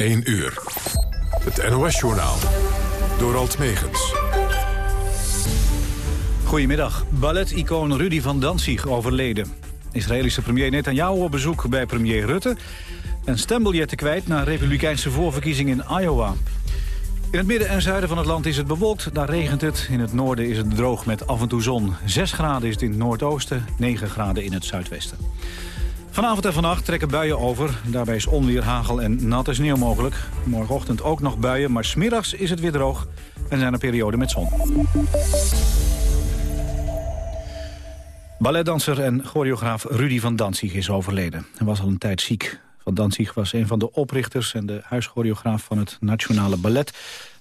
1 uur. Het NOS-journaal. Door Alt Megens. Goedemiddag. Ballet-icoon Rudy van Danzig overleden. Israëlische premier Netanyahu op bezoek bij premier Rutte... en stembiljetten kwijt na republikeinse voorverkiezingen in Iowa. In het midden en zuiden van het land is het bewolkt, daar regent het. In het noorden is het droog met af en toe zon. 6 graden is het in het noordoosten, 9 graden in het zuidwesten. Vanavond en vannacht trekken buien over. Daarbij is onweer, hagel en natte sneeuw mogelijk. Morgenochtend ook nog buien, maar smiddags is het weer droog. En zijn er perioden met zon. Balletdanser en choreograaf Rudy van Danzig is overleden. Hij was al een tijd ziek. Van Danzig was een van de oprichters en de huischoreograaf van het Nationale Ballet.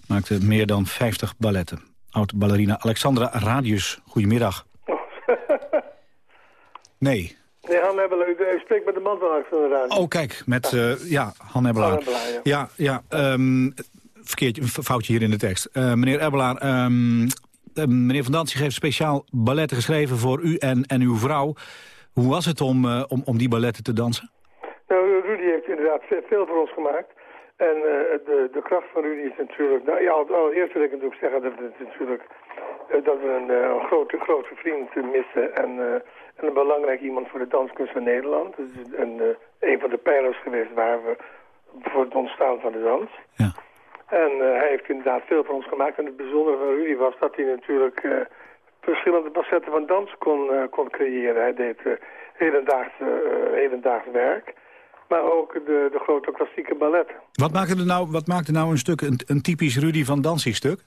Maakte meer dan 50 balletten. Oud-ballerina Alexandra Radius, goedemiddag. Nee, Nee, Han Hebbelaar, u spreekt met de man van Alexander Radius. Oh, kijk, met ja, uh, ja Han Ebbelaar, ja. Ja, ja um, verkeerd, foutje hier in de tekst. Uh, meneer Ebbelaar, um, uh, meneer Van Dantzig heeft speciaal balletten geschreven voor u en, en uw vrouw. Hoe was het om, om, om die balletten te dansen? Nou, Rudy heeft inderdaad veel voor ons gemaakt. En de, de kracht van Rudy is natuurlijk... Nou ja, allereerst wil ik natuurlijk zeggen dat, het natuurlijk, dat we een, een grote, grote vriend missen. En en een belangrijk iemand voor de danskunst van Nederland. Dus een, uh, een van de pijlers geweest waar we voor het ontstaan van de dans. Ja. En uh, hij heeft inderdaad veel voor ons gemaakt. En het bijzondere van Rudy was dat hij natuurlijk uh, verschillende facetten van dans kon, kon creëren. Hij deed hedendaags, hedendaags werk. Maar ook de, de grote klassieke balletten. Wat maakte er nou, wat maakte nou een stuk, een, een typisch Rudy van Danzig stuk?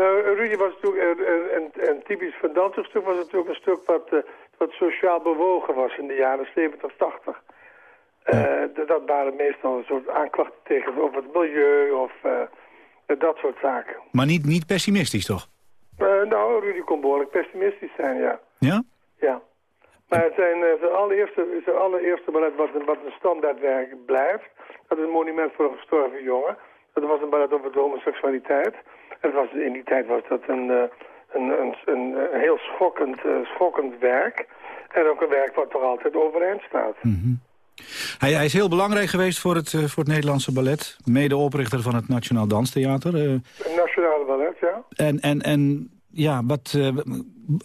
Nou, Rudy was natuurlijk, een, een, typisch van stuk was natuurlijk een stuk wat wat sociaal bewogen was in de jaren 70, 80. Uh, dat waren meestal een soort aanklachten tegen over het milieu of uh, dat soort zaken. Maar niet, niet pessimistisch, toch? Nou, Rudy kon behoorlijk pessimistisch zijn, ja. Ja? Ja. Maar zijn, zijn, allereerste, zijn allereerste ballet wat, wat een standaardwerk blijft... dat is een monument voor een gestorven jongen. Dat was een ballet over de homoseksualiteit. En was, in die tijd was dat een een, een, een, heel schokkend, uh, schokkend werk. En ook een werk wat toch altijd overeind staat. Mm -hmm. hij, hij, is heel belangrijk geweest voor het, uh, voor het Nederlandse ballet. Medeoprichter van het Nationaal Danstheater. Uh, Nationale ballet, ja. En, en, en ja, wat,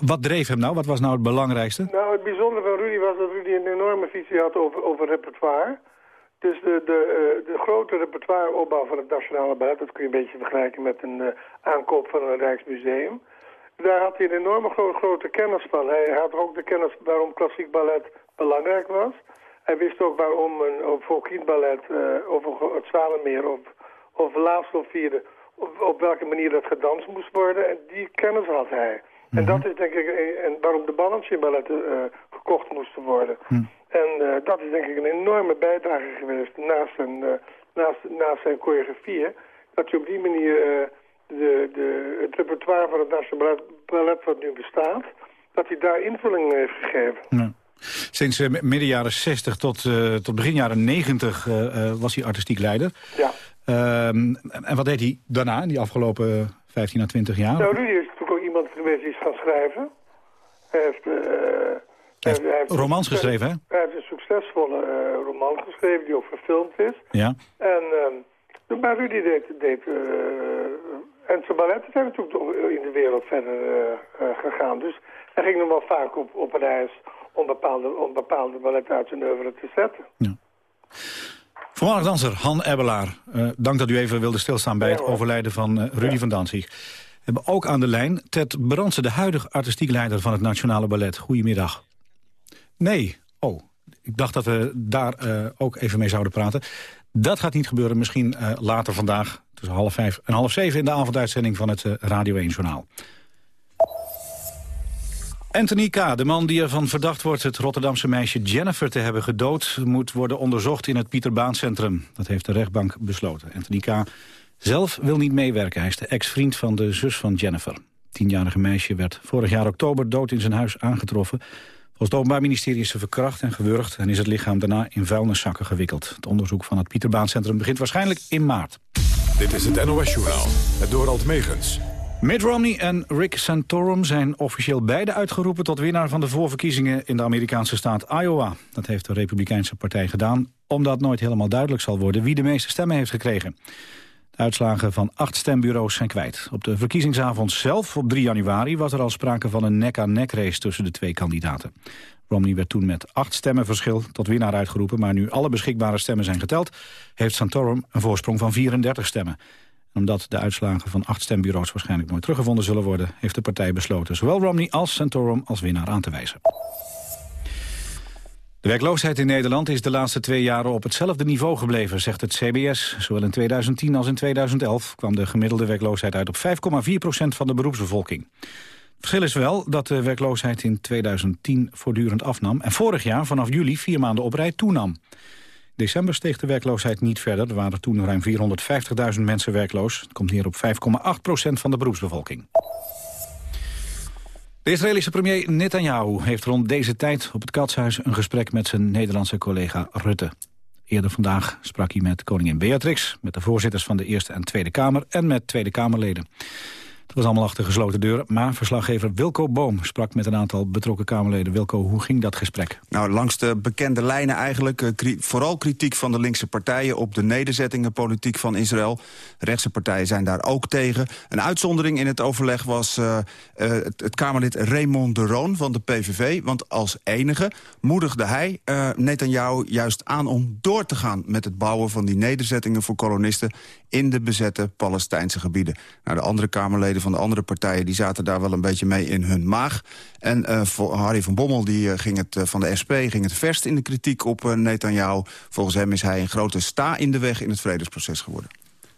wat dreef hem nou? Wat was nou het belangrijkste? Nou, het bijzondere van Rudy was dat Rudy een enorme visie had over, over repertoire. Dus de, de, de grote repertoireopbouw van het Nationale Ballet... dat kun je een beetje vergelijken met een aankoop van een Rijksmuseum... Daar had hij een enorme gro grote kennis van. Hij had ook de kennis waarom klassiek ballet belangrijk was. Hij wist ook waarom een voor kindballet uh, over het Zwalenmeer of, of of vierde... Op, op, welke manier dat gedanst moest worden. En die kennis had hij. En mhm. dat is denk ik en waarom de balancing balletten uh, gekocht moesten worden. Mhm. En uh, dat is denk ik een enorme bijdrage geweest naast zijn, naast, naast zijn choreografieën. Dat je op die manier de, de, het repertoire van het Nationaal Ballet wat nu bestaat... dat hij daar invulling heeft gegeven. Ja. Sinds midden jaren 60 tot, tot begin jaren 90 uh, was hij artistiek leider. Ja. Ehm, en wat deed hij daarna, in die afgelopen 15 à 20 jaar? Nou, Rudy is natuurlijk ook iemand geweest die is gaan schrijven. Hij heeft, hij heeft, hij heeft romans geschreven, hè? Hij heeft een succesvolle roman geschreven die ook verfilmd is. Ja. En, ehm, maar Rudy deed, deed en zijn balletten zijn natuurlijk in de wereld verder uh, uh, gegaan. Dus hij ging nog wel vaak op, op reis om bepaalde, om bepaalde balletten uit zijn oeuvre te zetten. Ja. Voormalig danser Han Ebbelaar, uh, dank dat u even wilde stilstaan bij ja, het overlijden van Rudy ja. van Danzig. We hebben ook aan de lijn Ted Brandsen, de huidige artistiek leider van het Nationale Ballet. Goedemiddag. Nee, oh, ik dacht dat we daar ook even mee zouden praten. Dat gaat niet gebeuren, misschien later vandaag tussen half vijf en half zeven in de avonduitzending van het uh, Radio 1 Journaal. Anthony K., de man die ervan verdacht wordt het Rotterdamse meisje Jennifer te hebben gedood... moet worden onderzocht in het Pieterbaancentrum. Dat heeft de rechtbank besloten. Anthony K. zelf wil niet meewerken. Hij is de ex-vriend van de zus van Jennifer. tienjarige meisje werd vorig jaar oktober dood in zijn huis aangetroffen. Volgens het Openbaar Ministerie is ze verkracht en gewurgd... en is het lichaam daarna in vuilniszakken gewikkeld. Het onderzoek van het Pieterbaancentrum begint waarschijnlijk in maart. Dit is het NOS-journaal, het Dorald Megens. Mitt Romney en Rick Santorum zijn officieel beide uitgeroepen... tot winnaar van de voorverkiezingen in de Amerikaanse staat Iowa. Dat heeft de Republikeinse partij gedaan omdat nooit helemaal duidelijk zal worden wie de meeste stemmen heeft gekregen. Uitslagen van acht stembureaus zijn kwijt. Op de verkiezingsavond zelf, op 3 januari, was er al sprake van een nek-aan-nek race tussen de twee kandidaten. Romney werd toen met acht stemmen verschil tot winnaar uitgeroepen... maar nu alle beschikbare stemmen zijn geteld... heeft Santorum een voorsprong van 34 stemmen. omdat de uitslagen van acht stembureaus waarschijnlijk nooit teruggevonden zullen worden... heeft de partij besloten zowel Romney als Santorum als winnaar aan te wijzen. De werkloosheid in Nederland is de laatste twee jaren op hetzelfde niveau gebleven, zegt het CBS. Zowel in 2010 als in 2011 kwam de gemiddelde werkloosheid uit op 5,4 procent van de beroepsbevolking. Verschil is wel dat de werkloosheid in 2010 voortdurend afnam... en vorig jaar vanaf juli vier maanden op rij toenam. In december steeg de werkloosheid niet verder. Er waren toen ruim 450.000 mensen werkloos. Het komt neer op 5,8 procent van de beroepsbevolking. De Israëlische premier Netanyahu heeft rond deze tijd op het Katshuis... een gesprek met zijn Nederlandse collega Rutte. Eerder vandaag sprak hij met koningin Beatrix... met de voorzitters van de Eerste en Tweede Kamer... en met Tweede Kamerleden. Was allemaal achter gesloten deuren, maar verslaggever Wilco Boom sprak met een aantal betrokken Kamerleden. Wilco, hoe ging dat gesprek? Nou, langs de bekende lijnen eigenlijk. Uh, vooral kritiek van de linkse partijen op de nederzettingenpolitiek van Israël. Rechtse partijen zijn daar ook tegen. Een uitzondering in het overleg was uh, uh, het, Kamerlid Raymond de Roon van de PVV. Want als enige moedigde hij Netanyahu juist aan om door te gaan met het bouwen van die nederzettingen voor kolonisten in de bezette Palestijnse gebieden. Nou, de andere Kamerleden van de andere partijen... die zaten daar wel een beetje mee in hun maag. En uh, Harry van Bommel die, uh, ging het, uh, van de SP ging het verst in de kritiek op Netanyahu. Volgens hem is hij een grote sta in de weg in het vredesproces geworden.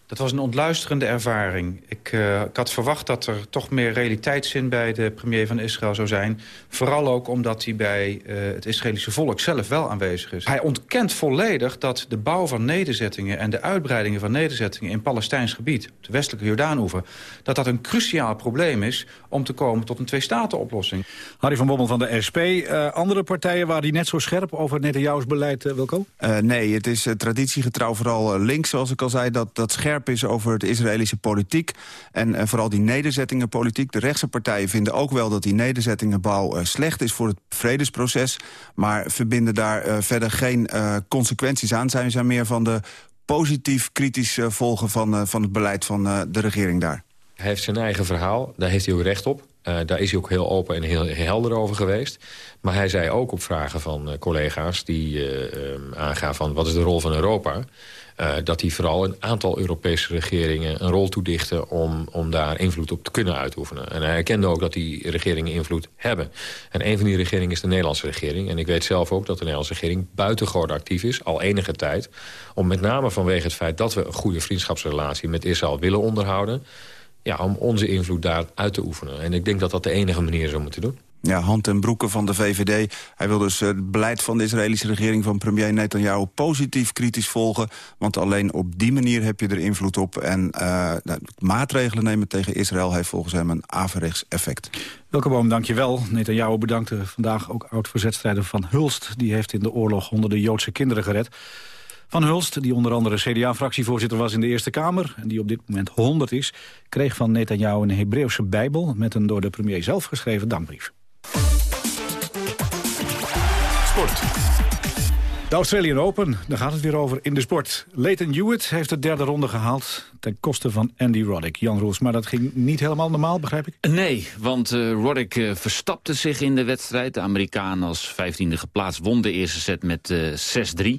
Dat was een ontluisterende ervaring. Ik, uh, ik, had verwacht dat er toch meer realiteitszin bij de premier van Israël zou zijn. Vooral ook omdat hij bij uh, het Israëlische volk zelf wel aanwezig is. Hij ontkent volledig dat de bouw van nederzettingen... en de uitbreidingen van nederzettingen in Palestijns gebied... op de westelijke Jordaanoever... dat dat een cruciaal probleem is om te komen tot een twee-staten-oplossing. Harry van Bommel van de SP. Uh, andere partijen waren die net zo scherp over Netanyahu's beleid, Wilco? nee, het is traditiegetrouw vooral links, zoals ik al zei... dat, dat scherp is over het Israëlische politiek. En uh, vooral die nederzettingenpolitiek. De rechtse partijen vinden ook wel dat die nederzettingenbouw uh, slecht is voor het vredesproces. Maar verbinden daar uh, verder geen consequenties aan. Zijn ze meer van de positief kritisch volgen van, van het beleid van de regering daar. Hij heeft zijn eigen verhaal, daar heeft hij ook recht op. Daar is hij ook heel open en heel, helder over geweest. Maar hij zei ook op vragen van collega's die uh, aangaan van... wat is de rol van Europa... Uh, dat hij vooral een aantal Europese regeringen een rol toedichten... Om, om daar invloed op te kunnen uitoefenen. En hij erkende ook dat die regeringen invloed hebben. En een van die regeringen is de Nederlandse regering. En ik weet zelf ook dat de Nederlandse regering buitengewoon actief is... al enige tijd, om met name vanwege het feit... dat we een goede vriendschapsrelatie met Israël willen onderhouden... Ja, om onze invloed daar uit te oefenen. En ik denk dat dat de enige manier het te doen ja, hand en broeken van de VVD. Hij wil dus het beleid van de Israëlische regering van premier Netanyahu positief kritisch volgen. Want alleen op die manier heb je er invloed op. En uh, maatregelen nemen tegen Israël heeft volgens hem een averechts effect. Welke boom, dank je wel. Netanyahu bedankte vandaag ook oud-verzetstrijder Van Hulst. Die heeft in de oorlog honderden Joodse kinderen gered. Van Hulst, die onder andere CDA-fractievoorzitter was in de Eerste Kamer... en die op dit moment 100 is, kreeg van Netanyahu een Hebreeuwse bijbel... met een door de premier zelf geschreven dankbrief. Sport. De Australian Open, daar gaat het weer over in de sport. Leighton Hewitt heeft de derde ronde gehaald ten koste van Andy Roddick. Jan Roels, maar dat ging niet helemaal normaal, begrijp ik? Nee, want uh, Roddick uh, verstapte zich in de wedstrijd. De Amerikaan als vijftiende geplaatst won de eerste set met uh,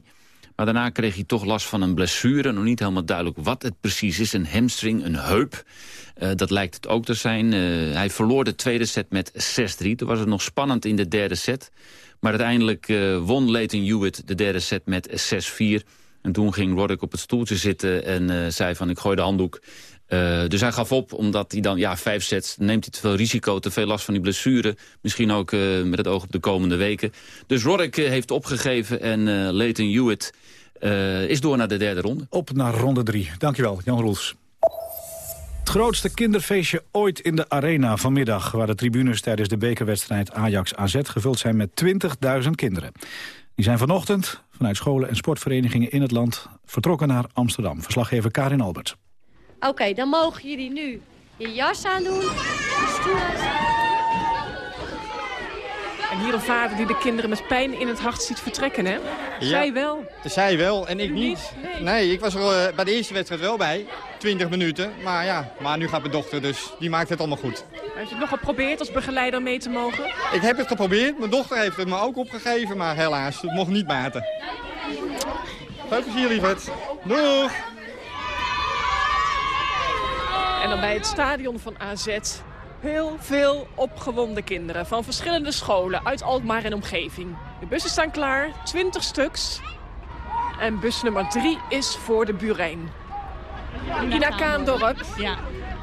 6-3. Maar daarna kreeg hij toch last van een blessure. Nog niet helemaal duidelijk wat het precies is. Een hamstring, een heup. Uh, dat lijkt het ook te zijn. Uh, hij verloor de tweede set met 6-3. Toen was het nog spannend in de derde set. Maar uiteindelijk uh, won Leighton Hewitt de derde set met 6-4. En toen ging Roddick op het stoeltje zitten en zei van ik gooi de handdoek. Dus hij gaf op, omdat hij dan, ja, vijf sets... neemt hij te veel risico, te veel last van die blessure. Misschien ook met het oog op de komende weken. Dus Roddick heeft opgegeven en Leighton Hewitt... is door naar de derde ronde. Op naar ronde drie. Dankjewel, Jan Roels. Het grootste kinderfeestje ooit in de Arena vanmiddag... waar de tribunes tijdens de bekerwedstrijd Ajax-AZ gevuld zijn met 20.000 kinderen. Die zijn vanochtend vanuit scholen en sportverenigingen in het land... vertrokken naar Amsterdam. Verslaggever Karin Albert. Oké, okay, dan mogen jullie nu je jas aandoen, je stoel En hier een vader die de kinderen met pijn in het hart ziet vertrekken, hè? Zij wel. Zij wel en ik niet. niet? Nee. Nee, ik was er eh, bij de eerste wedstrijd wel bij. 20 minuten. Maar ja, maar nu gaat mijn dochter dus. Die maakt het allemaal goed. Heeft u het nog geprobeerd als begeleider mee te mogen? Ik heb het geprobeerd. Mijn dochter heeft het me ook opgegeven. Maar helaas, het mocht niet baten. Veel plezier, lieverd. Doeg! En dan bij het stadion van AZ heel veel opgewonden kinderen van verschillende scholen uit Alkmaar en omgeving. De bussen staan klaar, 20 stuks. En bus nummer 3 is voor de Burijn. Ina Kaandorp, Ja,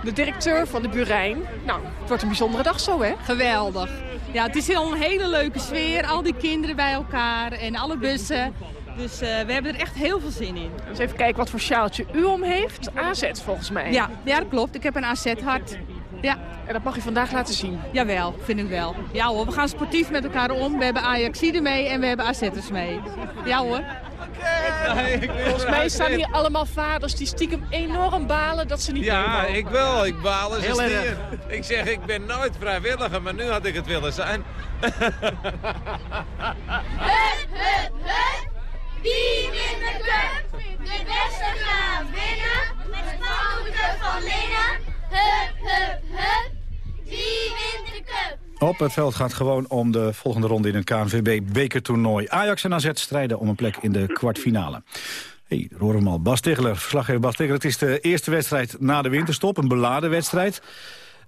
de directeur van de Burijn. Nou, het wordt een bijzondere dag zo, hè? geweldig. Ja, het is al een hele leuke sfeer. Al die kinderen bij elkaar en alle bussen. Dus eh, we hebben er echt heel veel zin in. Dus even kijken wat voor sjaaltje u om heeft. AZ volgens mij. Ja, ja dat klopt. Ik heb een AZ-hart. Ja, En dat mag u vandaag laten zien. jawel, vind ik wel. Ja hoor, we gaan sportief met elkaar om. We hebben Ajaxiden mee en we hebben AZ'ers mee. Ja hoor. Volgens mij staan hier allemaal vaders die stiekem enorm balen dat ze niet Ja, ik wel. Ik baal eens Heel een erg. stier. Ik zeg, ik ben nooit vrijwilliger, maar nu had ik het willen zijn. Hup, hup, hup. Wie wint de cup? De beste gaan winnen. Met fouten van winnen. Hup, hup, hup. Wie wint de cup? Op het veld gaat gewoon om de volgende ronde in het KNVB-bekertoernooi. Ajax en AZ strijden om een plek in de kwartfinale. Hey, horen we al. Bas Tegeler, verslaggever Bas Tegeler. Het is de eerste wedstrijd na de winterstop, een beladen wedstrijd.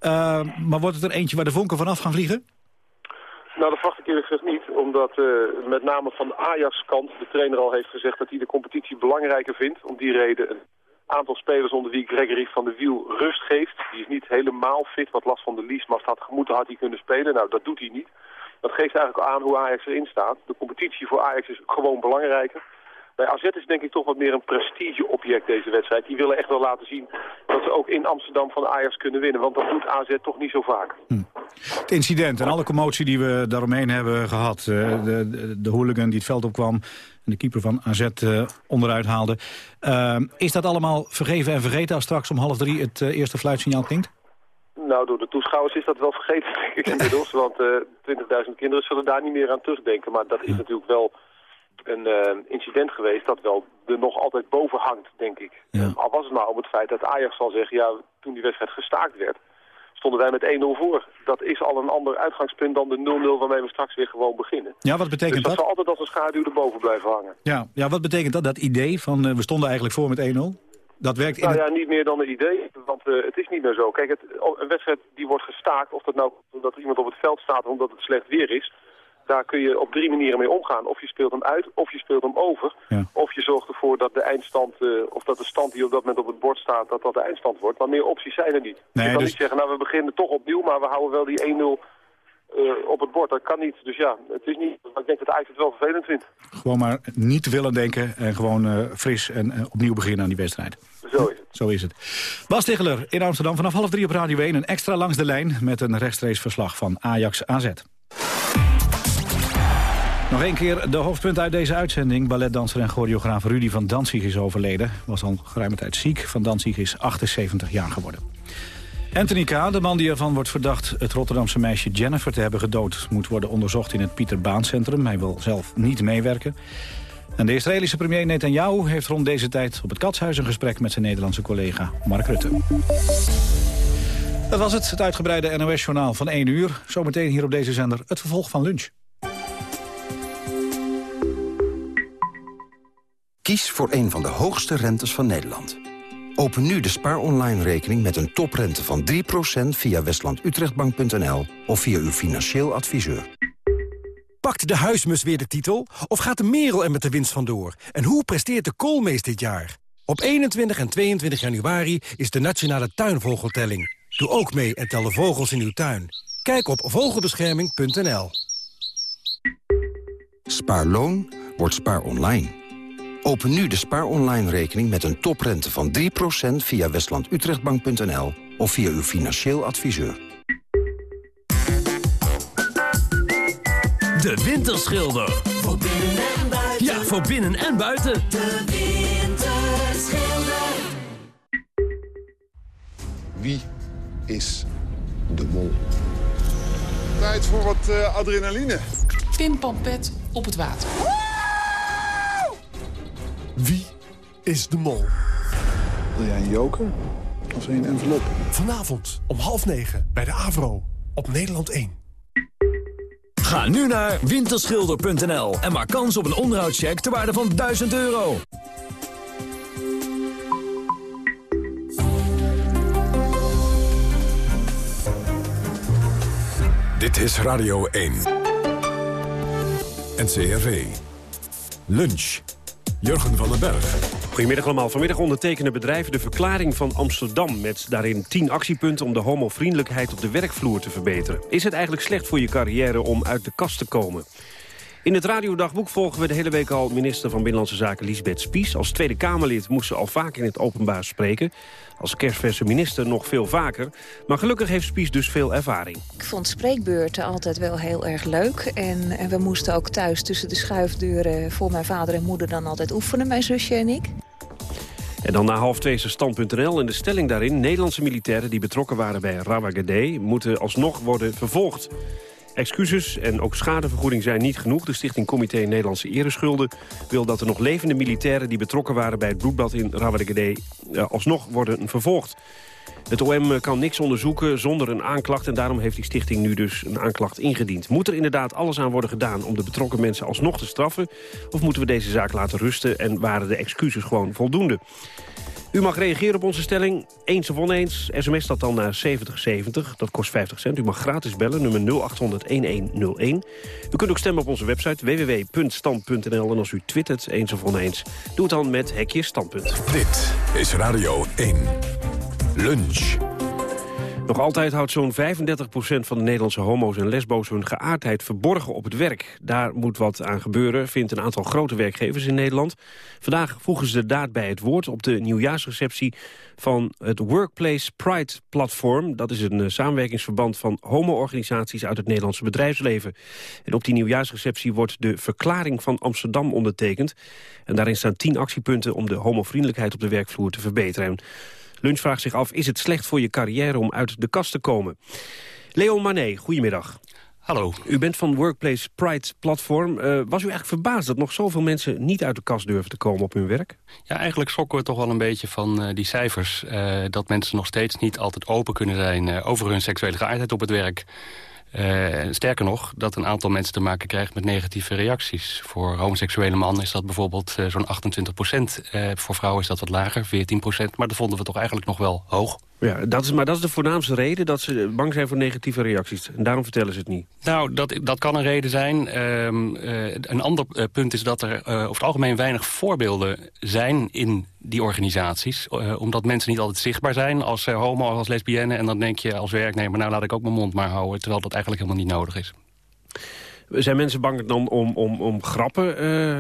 Uh, maar wordt het er eentje waar de vonken vanaf gaan vliegen? Nou, dat verwacht ik eerlijk niet. Omdat uh, met name van de Ajax-kant de trainer al heeft gezegd dat hij de competitie belangrijker vindt. Om die reden een aantal spelers onder wie Gregory van de Wiel rust geeft. Die is niet helemaal fit, wat last van de liesmast had gemoeten, had hij kunnen spelen. Nou, dat doet hij niet. Dat geeft eigenlijk aan hoe Ajax erin staat. De competitie voor Ajax is gewoon belangrijker. Bij AZ is denk ik toch wat meer een prestigeobject deze wedstrijd. Die willen echt wel laten zien dat ze ook in Amsterdam van Ajax kunnen winnen. Want dat doet AZ toch niet zo vaak. Hm. Het incident en alle commotie die we daaromheen hebben gehad. Uh, de, de, de hooligan die het veld opkwam en de keeper van AZ uh, onderuit haalde. Uh, is dat allemaal vergeven en vergeten als straks om half drie het eerste fluitsignaal klinkt? Nou, door de toeschouwers is dat wel vergeten, denk ik inmiddels. Want 20.000 kinderen zullen daar niet meer aan terugdenken. Maar dat is natuurlijk wel een uh, incident geweest dat wel er nog altijd boven hangt, denk ik. Ja. Al was het maar om het feit dat Ajax zal zeggen, ja, toen die wedstrijd gestaakt werd, stonden wij met 1-0 voor. Dat is al een ander uitgangspunt dan de 0-0 waarmee we straks weer gewoon beginnen. Ja, wat betekent dus dat? dat? zal altijd als een schaduw erboven blijven hangen. Ja, ja wat betekent dat, dat idee van uh, we stonden eigenlijk voor met 1-0? Dat werkt in nou het... ja, niet meer dan een idee, want uh, het is niet meer zo. Kijk, het, een wedstrijd die wordt gestaakt, of dat nou omdat iemand op het veld staat of omdat het slecht weer is... Daar kun je op drie manieren mee omgaan. Of je speelt hem uit, of je speelt hem over. Ja. Of je zorgt ervoor dat de eindstand, uh, of dat de stand die op dat moment op het bord staat, dat dat de eindstand wordt. Maar meer opties zijn er niet. Nee, je kan dus... niet zeggen, nou we beginnen toch opnieuw, maar we houden wel die 1-0 uh, op het bord. Dat kan niet. Dus ja, het is niet. Maar ik denk dat Ajax het wel vervelend vindt. Gewoon maar niet te willen denken en gewoon uh, fris en uh, opnieuw beginnen aan die wedstrijd. Zo is het. Zo is het. Bas Ticheler in Amsterdam vanaf half drie op Radio 1. Een extra langs de lijn met een rechtstreeks verslag van Ajax AZ. Nog een keer de hoofdpunt uit deze uitzending. Balletdanser en choreograaf Rudy van Danzig is overleden. Was al geruime tijd ziek. Van Danzig is 78 jaar geworden. Anthony K., de man die ervan wordt verdacht... het Rotterdamse meisje Jennifer te hebben gedood... moet worden onderzocht in het Pieter Baan Centrum. Hij wil zelf niet meewerken. En de Israëlische premier Netanyahu heeft rond deze tijd... op het Katshuis een gesprek met zijn Nederlandse collega Mark Rutte. Dat was het, het uitgebreide NOS-journaal van 1 uur. Zometeen hier op deze zender het vervolg van lunch. Kies voor een van de hoogste rentes van Nederland. Open nu de Spaar Online rekening met een toprente van 3% via westlandutrechtbank.nl of via uw financieel adviseur. Pakt de huismus weer de titel of gaat de merel er met de winst vandoor? En hoe presteert de koolmees dit jaar? Op 21 en 22 januari is de Nationale Tuinvogeltelling. Doe ook mee en tel de vogels in uw tuin. Kijk op vogelbescherming.nl. Spaarloon wordt spaar online. Open nu de Spaar Online rekening met een toprente van 3% via westlandutrechtbank.nl of via uw financieel adviseur. De Winterschilder. Voor binnen en buiten. Ja, voor binnen en buiten. De Winterschilder. Wie is de mol? Tijd voor wat uh, adrenaline. Pimpampet op het water. Wie is de mol? Wil jij een joker of wil je een envelop? Vanavond om half negen bij de Avro op Nederland 1. Ga nu naar winterschilder.nl en maak kans op een onderhoudscheck ter waarde van 1000 euro. Dit is Radio 1. NCRV. Lunch. Jurgen van den Berg. Goedemiddag allemaal. Vanmiddag ondertekenen bedrijven de verklaring van Amsterdam... met daarin 10 actiepunten om de homovriendelijkheid op de werkvloer te verbeteren. Is het eigenlijk slecht voor je carrière om uit de kast te komen? In het radiodagboek volgen we de hele week al minister van Binnenlandse Zaken Lisbeth Spies. Als Tweede Kamerlid moest ze al vaak in het openbaar spreken. Als kerstverse minister nog veel vaker. Maar gelukkig heeft Spies dus veel ervaring. Ik vond spreekbeurten altijd wel heel erg leuk. En, en we moesten ook thuis tussen de schuifdeuren voor mijn vader en moeder dan altijd oefenen, mijn zusje en ik. En dan na half twee is er stand.nl en de stelling daarin... Nederlandse militairen die betrokken waren bij Rawagede... moeten alsnog worden vervolgd. Excuses en ook schadevergoeding zijn niet genoeg. De Stichting Comité Nederlandse Ereschulden wil dat er nog levende militairen... die betrokken waren bij het bloedbad in Rawagede alsnog worden vervolgd. Het OM kan niks onderzoeken zonder een aanklacht... en daarom heeft die stichting nu dus een aanklacht ingediend. Moet er inderdaad alles aan worden gedaan om de betrokken mensen alsnog te straffen... of moeten we deze zaak laten rusten en waren de excuses gewoon voldoende? U mag reageren op onze stelling, eens of oneens. SMS dat dan naar 7070, dat kost 50 cent. U mag gratis bellen, nummer 0800-1101. U kunt ook stemmen op onze website www.stand.nl. En als u twittert, eens of oneens, doe het dan met hekje standpunt. Dit is Radio 1. Lunch. Nog altijd houdt zo'n 35% van de Nederlandse homo's en lesbo's hun geaardheid verborgen op het werk. Daar moet wat aan gebeuren, vindt een aantal grote werkgevers in Nederland. Vandaag voegen ze de daad bij het woord op de nieuwjaarsreceptie van het Workplace Pride Platform. Dat is een samenwerkingsverband van homo-organisaties uit het Nederlandse bedrijfsleven. En op die nieuwjaarsreceptie wordt de Verklaring van Amsterdam ondertekend. En daarin staan tien actiepunten om de homovriendelijkheid op de werkvloer te verbeteren. Lunch vraagt zich af, is het slecht voor je carrière om uit de kast te komen? Leon Manet, goedemiddag. Hallo. U bent van Workplace Pride Platform. Uh, was u eigenlijk verbaasd dat nog zoveel mensen niet uit de kast durven te komen op hun werk? Ja, eigenlijk schokken we toch wel een beetje van uh, die cijfers. Uh, dat mensen nog steeds niet altijd open kunnen zijn over hun seksuele geaardheid op het werk. Uh, sterker nog, dat een aantal mensen te maken krijgt met negatieve reacties. Voor homoseksuele mannen is dat bijvoorbeeld uh, zo'n 28 procent. Uh, voor vrouwen is dat wat lager, 14 procent. Maar dat vonden we toch eigenlijk nog wel hoog. Ja, dat is, maar dat is de voornaamste reden dat ze bang zijn voor negatieve reacties. En daarom vertellen ze het niet. Nou, dat, dat kan een reden zijn. Um, uh, een ander uh, punt is dat er uh, over het algemeen weinig voorbeelden zijn in die organisaties. omdat mensen niet altijd zichtbaar zijn als homo of als lesbienne. En dan denk je als werknemer, nou laat ik ook mijn mond maar houden. Terwijl dat eigenlijk helemaal niet nodig is. Zijn mensen bang dan om, om, om grappen uh,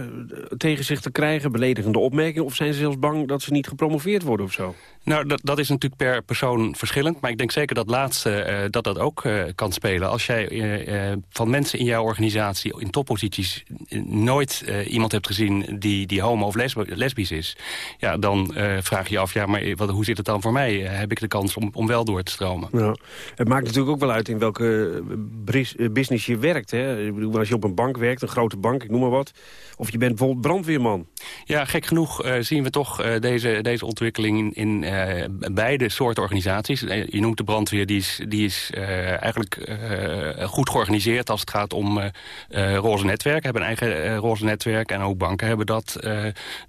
tegen zich te krijgen, beledigende opmerkingen... of zijn ze zelfs bang dat ze niet gepromoveerd worden of zo? Nou, dat, dat is natuurlijk per persoon verschillend. Maar ik denk zeker dat laatste uh, dat dat ook uh, kan spelen. Als jij van mensen in jouw organisatie in topposities... nooit iemand hebt gezien die, die homo of lesbisch is... ja, dan vraag je je af, ja, maar wat, hoe zit het dan voor mij? heb ik de kans om, om wel door te stromen? Ja. Het maakt natuurlijk ook wel uit in welke business je werkt, hè? Bedoel, als je op een bank werkt, een grote bank, ik noem maar wat... of je bent bijvoorbeeld brandweerman. Ja, gek genoeg uh, zien we toch uh, deze, deze ontwikkeling in, in uh, beide soorten organisaties. je noemt de brandweer, die is, die is eigenlijk goed georganiseerd... als het gaat om roze netwerken, hebben een eigen roze netwerk... en ook banken hebben dat.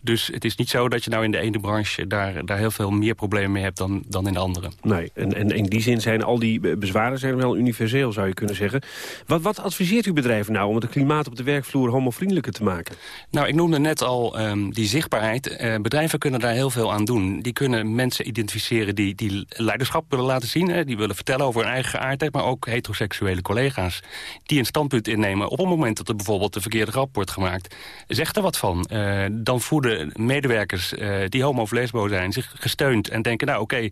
dus het is niet zo dat je nou in de ene branche... daar, daar heel veel meer problemen mee hebt dan, dan in de andere. Nee, en, en in die zin zijn al die bezwaren zijn wel universeel, zou je kunnen zeggen. Wat, wat adviseert uw nou om het klimaat op de werkvloer homovriendelijker te maken? Nou, ik noemde net al um, die zichtbaarheid. Uh, bedrijven kunnen daar heel veel aan doen. Die kunnen mensen identificeren die, die leiderschap willen laten zien. Hè, die willen vertellen over hun eigen geaardheid. Maar ook heteroseksuele collega's. Die een standpunt innemen op het moment dat er bijvoorbeeld een verkeerde grap wordt gemaakt. Zeg er wat van. Uh, dan voeden medewerkers uh, die homo of zijn zich gesteund. En denken, nou oké,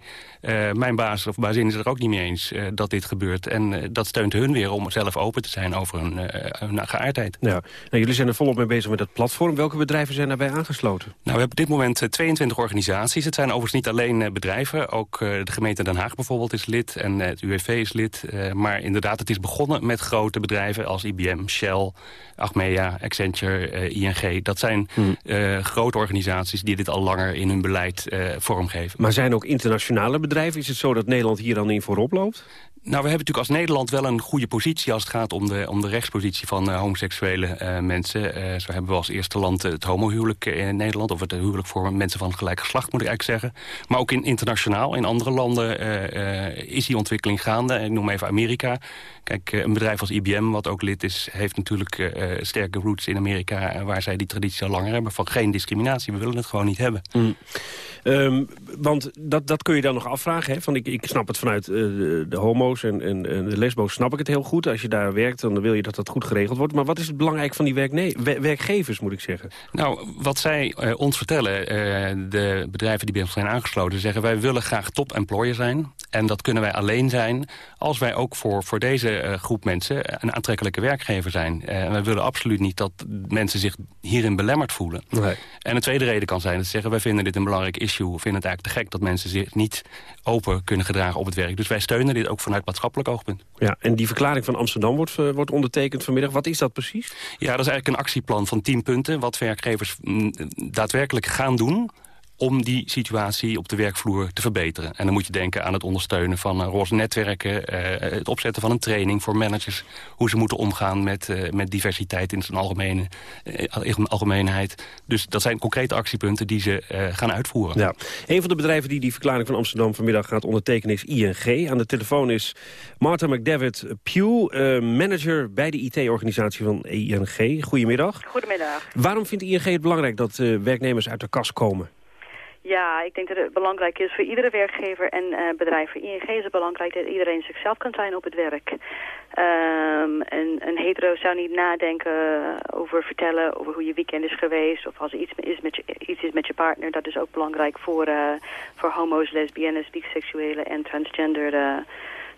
mijn baas of bazin is er ook niet mee eens dat dit gebeurt. En dat steunt hun weer om zelf open te zijn over hun hun geaardheid. Ja. Nou, jullie zijn er volop mee bezig met dat platform. Welke bedrijven zijn daarbij aangesloten? Nou, we hebben op dit moment 22 organisaties. Het zijn overigens niet alleen bedrijven. Ook de gemeente Den Haag bijvoorbeeld is lid en het UWV is lid. maar inderdaad, het is begonnen met grote bedrijven als IBM, Shell, Achmea, Accenture, ING. Dat zijn hmm. grote organisaties die dit al langer in hun beleid vormgeven. Maar zijn ook internationale bedrijven? Is het zo dat Nederland hier dan in voorop loopt? Nou, we hebben natuurlijk als Nederland wel een goede positie... als het gaat om de, om de rechtspositie van uh, homoseksuele uh, mensen. Uh, zo hebben we als eerste land het homohuwelijk in Nederland... of het huwelijk voor mensen van gelijk geslacht, moet ik eigenlijk zeggen. Maar ook in, internationaal, in andere landen is die ontwikkeling gaande. Ik noem even Amerika. Kijk, een bedrijf als IBM, wat ook lid is... heeft natuurlijk sterke roots in Amerika... waar zij die traditie al langer hebben van geen discriminatie. We willen het gewoon niet hebben. Mm. Um, want dat, dat kun je dan nog afvragen. Hè? Van ik, ik snap het vanuit de homo's en, en, de lesbo's snap ik het heel goed. Als je daar werkt, dan wil je dat dat goed geregeld wordt. Maar wat is het belangrijk van die werkgevers, moet ik zeggen? Nou, wat zij uh, ons vertellen, uh, de bedrijven die bij ons zijn aangesloten... zeggen wij willen graag top-employer zijn. En dat kunnen wij alleen zijn als wij ook voor, voor deze uh, groep mensen... een aantrekkelijke werkgever zijn. En wij willen absoluut niet dat mensen zich hierin belemmerd voelen. Nee. En een tweede reden kan zijn dat ze zeggen... wij vinden dit een belangrijk issue. We vinden het eigenlijk te gek dat mensen zich niet open kunnen gedragen op het werk. Dus wij steunen dit ook vanuit maatschappelijk oogpunt. Ja, en die verklaring van Amsterdam wordt, uh, wordt ondertekend vanmiddag. Wat is dat precies? Ja, dat is eigenlijk een actieplan van 10 punten... wat werkgevers mm, daadwerkelijk gaan doen om die situatie op de werkvloer te verbeteren. En dan moet je denken aan het ondersteunen van uh, roze netwerken... Uh, het opzetten van een training voor managers... hoe ze moeten omgaan met, uh, met diversiteit in zijn algemene, in algemeenheid. Dus dat zijn concrete actiepunten die ze gaan uitvoeren. Ja. Een van de bedrijven die die verklaring van Amsterdam vanmiddag gaat ondertekenen is ING. Aan de telefoon is Martha McDavid Pugh, manager bij de IT-organisatie van ING. Goedemiddag. Goedemiddag. Waarom vindt ING het belangrijk dat werknemers uit de kast komen? Ja, ik denk dat het belangrijk is voor iedere werkgever en uh, bedrijf. Voor ING is het belangrijk dat iedereen zichzelf kan zijn op het werk. Um, een, een, hetero zou niet nadenken over vertellen over hoe je weekend is geweest... of als er iets is met je, iets is met je partner. Dat is ook belangrijk voor, uh, voor homo's, lesbiennes, biseksuelen en transgender... Uh,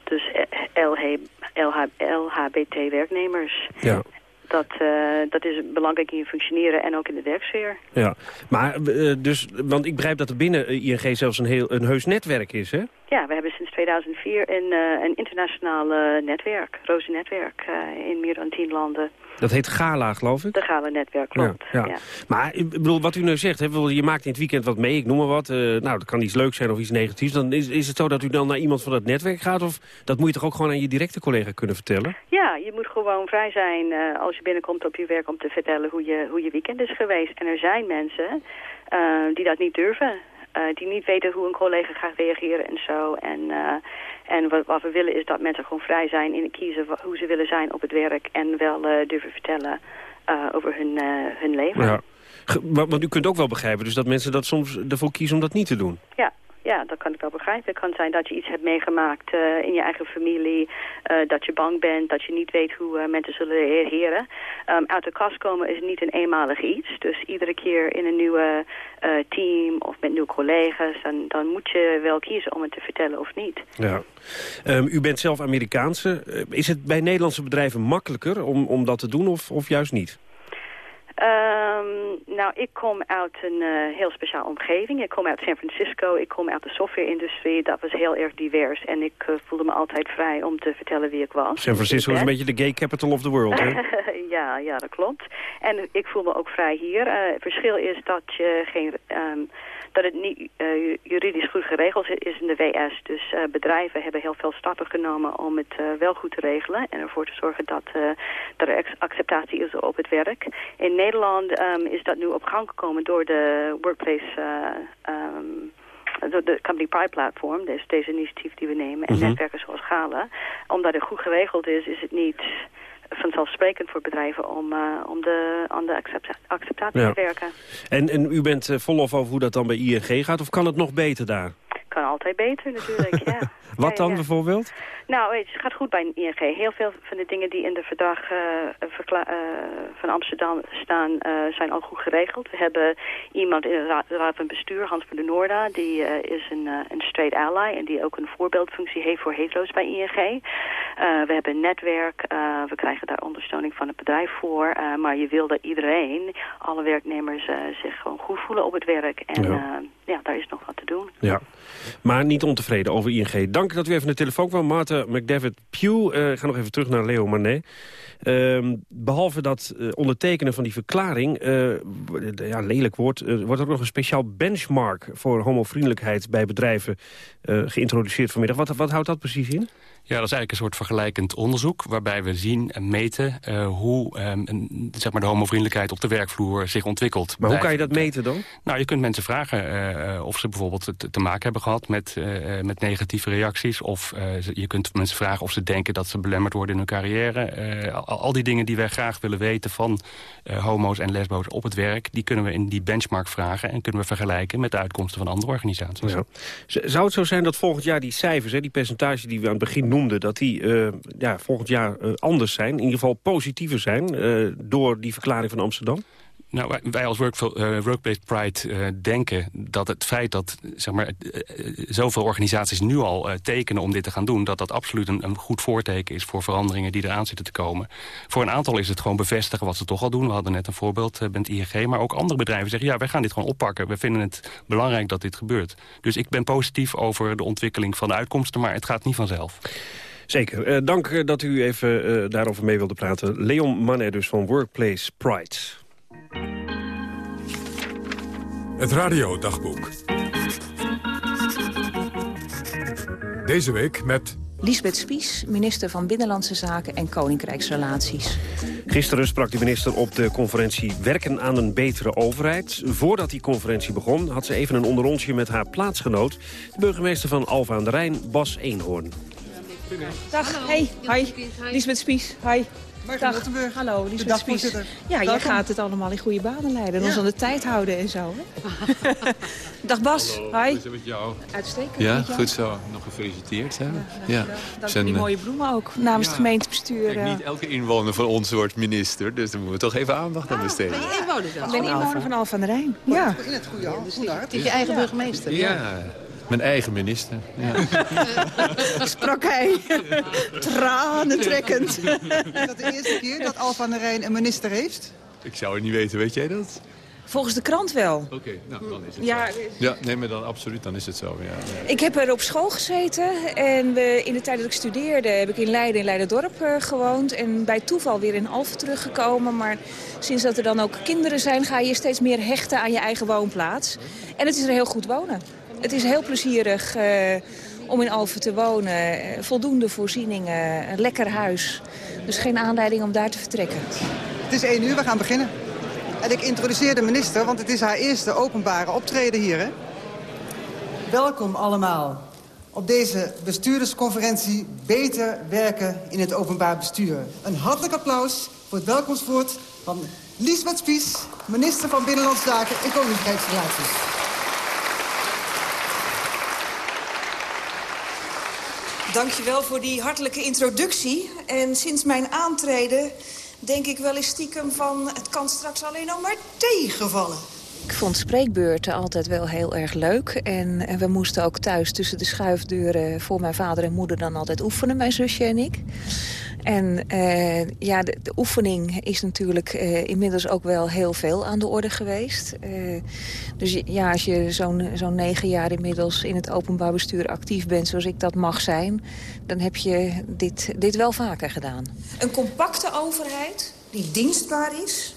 dus LH, LH, LHBT-werknemers. Ja dat, uh, dat is belangrijk in functioneren en ook in de werksfeer. Ja, maar uh, dus, want ik begrijp dat er binnen ING zelfs een, heel, een heus netwerk is, hè? Ja, we hebben sinds 2004 een, uh, een internationaal netwerk, Roze Netwerk, in meer dan tien landen. Dat heet Gala, geloof ik? De Gala-netwerk, klopt. Ja, ja. Maar ik bedoel, wat u nu zegt, hè, je maakt in het weekend wat mee, ik noem maar wat. nou, dat kan iets leuks zijn of iets negatiefs. Dan is, is het zo dat u dan naar iemand van dat netwerk gaat? Of dat moet je toch ook gewoon aan je directe collega kunnen vertellen? Ja, je moet gewoon vrij zijn als je binnenkomt op je werk om te vertellen hoe je, hoe je weekend is geweest. En er zijn mensen uh, die dat niet durven. Uh, die niet weten hoe een collega gaat reageren en zo. En, uh, en wat, wat, we willen is dat mensen gewoon vrij zijn in het kiezen hoe ze willen zijn op het werk. En wel durven vertellen over hun, hun leven. Ja. Want u kunt ook wel begrijpen dus dat mensen dat soms ervoor kiezen om dat niet te doen. Ja, ja, dat kan ik wel begrijpen. Het kan zijn dat je iets hebt meegemaakt uh, in je eigen familie. Uh, dat je bang bent, dat je niet weet hoe uh, mensen zullen reageren. Um, uit de kast komen is niet een eenmalig iets. Dus iedere keer in een nieuwe team of met nieuwe collega's... Dan, dan moet je wel kiezen om het te vertellen of niet. Ja. Um, u bent zelf Amerikaanse. is het bij Nederlandse bedrijven makkelijker om, om dat te doen of, of juist niet? Um, nou, ik kom uit een uh, heel speciaal omgeving. Ik kom uit San Francisco, ik kom uit de software-industrie. Dat was heel erg divers en ik uh, voelde me altijd vrij om te vertellen wie ik was. San Francisco is een beetje de gay capital of the world, hè? ja, ja, dat klopt. En ik voel me ook vrij hier. Uh, het verschil is dat je geen... Um, dat het niet uh, juridisch goed geregeld is in de WS. Dus uh, bedrijven hebben heel veel stappen genomen om het uh, wel goed te regelen. En ervoor te zorgen dat, dat er acceptatie is op het werk. In Nederland um, is dat nu op gang gekomen door de workplace... Um, de, de Company Pride Platform, dus deze initiatief die we nemen, en mm -hmm. netwerken zoals Gala. Omdat het goed geregeld is, is het niet vanzelfsprekend voor bedrijven om, uh, om de, aan de acceptatie te werken. En, en u bent uh, volop over hoe dat dan bij ING gaat, of kan het nog beter daar? kan altijd beter natuurlijk, ja. Wat dan bijvoorbeeld? Nou, het gaat goed bij ING. Heel veel van de dingen die in de verdrag eh, eh, van Amsterdam staan, eh, zijn al goed geregeld. We hebben iemand in de ra- de raad van bestuur, Hans van der Noorda, die is een, een straight ally en die ook een voorbeeldfunctie heeft voor hetero's bij ING. We hebben een netwerk, we krijgen daar ondersteuning van het bedrijf voor, maar je wil dat iedereen, alle werknemers, zich gewoon goed voelen op het werk. En Ja. ja. daar is nog wat te doen. Ja, maar niet ontevreden over ING. Dank dat u even de telefoon kwam. McDavid Pugh. Eh, ik ga nog even terug naar Leo Manet. Ehm, behalve dat eh, ondertekenen van die verklaring, eh, ja, lelijk woord... wordt ook nog een speciaal benchmark voor homovriendelijkheid bij bedrijven geïntroduceerd vanmiddag. Wat, wat houdt dat precies in? Ja, dat is eigenlijk een soort vergelijkend onderzoek... waarbij we zien en meten eh, hoe ehm, zeg maar de homovriendelijkheid op de werkvloer zich ontwikkelt. Maar hoe kan je dat meten dan? Nou, je kunt mensen vragen eh, of ze bijvoorbeeld te, te maken hebben gehad met, eh, met negatieve reacties. Of je kunt mensen vragen of ze denken dat ze belemmerd worden in hun carrière. Al, al die dingen die wij graag willen weten van homo's en lesbo's op het werk... die kunnen we in die benchmark vragen en kunnen we vergelijken met de uitkomsten van andere organisaties. Ja. Zou het zo zijn dat volgend jaar die cijfers, hè, die percentage die we aan het begin noemden... dat die eh, ja, volgend jaar eh, anders zijn, in ieder geval positiever zijn... eh, door die verklaring van Amsterdam? Nou, wij, als eh, Workplace Pride eh, denken dat het feit dat zeg maar, eh, zoveel organisaties nu al tekenen om dit te gaan doen... dat dat absoluut een, een goed voorteken is voor veranderingen die eraan zitten te komen. Voor een aantal is het gewoon bevestigen wat ze toch al doen. We hadden net een voorbeeld eh, met ING, maar ook andere bedrijven zeggen... ja, wij gaan dit gewoon oppakken. We vinden het belangrijk dat dit gebeurt. Dus ik ben positief over de ontwikkeling van de uitkomsten, maar het gaat niet vanzelf. Zeker. Dank dat u even daarover mee wilde praten. Leon Manner dus van Workplace Pride. Het radiodagboek. Deze week met Lisbeth Spies, minister van Binnenlandse Zaken en Koninkrijksrelaties. Gisteren sprak de minister op de conferentie Werken aan een betere overheid. Voordat die conferentie begon had ze even een onderontje met haar plaatsgenoot... de burgemeester van Alfa aan de Rijn, Bas Eenhoorn. Dag, hey, hi. Lisbeth Spies, hi. Dag. Hallo, Dag, Spies. voorzitter. Ja, jij Welkom. gaat het allemaal in goede banen leiden. En Ja. ons aan de tijd houden en zo. Hè? Dag Bas, hi. is het met jou? Uitstekend. Ja, goed zo. Nog gefeliciteerd. Hè? Ja, Ja, Dank voor die eh, mooie bloemen ook. Namens ja. het gemeentebestuur. Kijk, eh. niet elke inwoner van ons wordt minister, dus daar moeten we toch even aandacht aan besteden. Ik ben inwoner van Alphen aan de Rijn. Ja. In het goede hand, goede hart. Het is je eigen burgemeester. Ja, mijn eigen minister. Ja. Sprak hij. Tranen trekkend. Is dat de eerste keer dat Alfa aan de Rijn een minister heeft? Ik zou het niet weten, weet jij dat? Volgens de krant wel. Oké, nou dan is het Ja, zo. Ja, nee, maar dan absoluut, dan is het zo. Ja. Ik heb er op school gezeten en we, in de tijd dat ik studeerde heb ik in Leiden, in Leiderdorp eh, gewoond. En bij toeval weer in Alphen teruggekomen. Maar sinds dat er dan ook kinderen zijn ga je je steeds meer hechten aan je eigen woonplaats. En het is er heel goed wonen. Het is heel plezierig eh, om in Alphen te wonen. Voldoende voorzieningen, een lekker huis. Dus geen aanleiding om daar te vertrekken. Het is één uur, we gaan beginnen. En ik introduceer de minister, want het is haar eerste openbare optreden hier. Hè? Welkom allemaal op deze bestuurdersconferentie Beter werken in het openbaar bestuur. Een hartelijk applaus voor het welkomstwoord van Liesbeth Spies, minister van Binnenlandse Zaken en Koninkrijksrelaties. Dankjewel voor die hartelijke introductie. En sinds mijn aantreden denk ik wel eens stiekem van... het kan straks alleen nog maar tegenvallen. Ik vond spreekbeurten altijd wel heel erg leuk. En, en we moesten ook thuis tussen de schuifdeuren... voor mijn vader en moeder dan altijd oefenen, mijn zusje en ik. En eh, ja, de, de oefening is natuurlijk eh, inmiddels ook wel heel veel aan de orde geweest. Eh, dus ja, als je zo'n zo'n negen jaar inmiddels in het openbaar bestuur actief bent... zoals ik dat mag zijn, dan heb je dit, dit wel vaker gedaan. Een compacte overheid die dienstbaar is,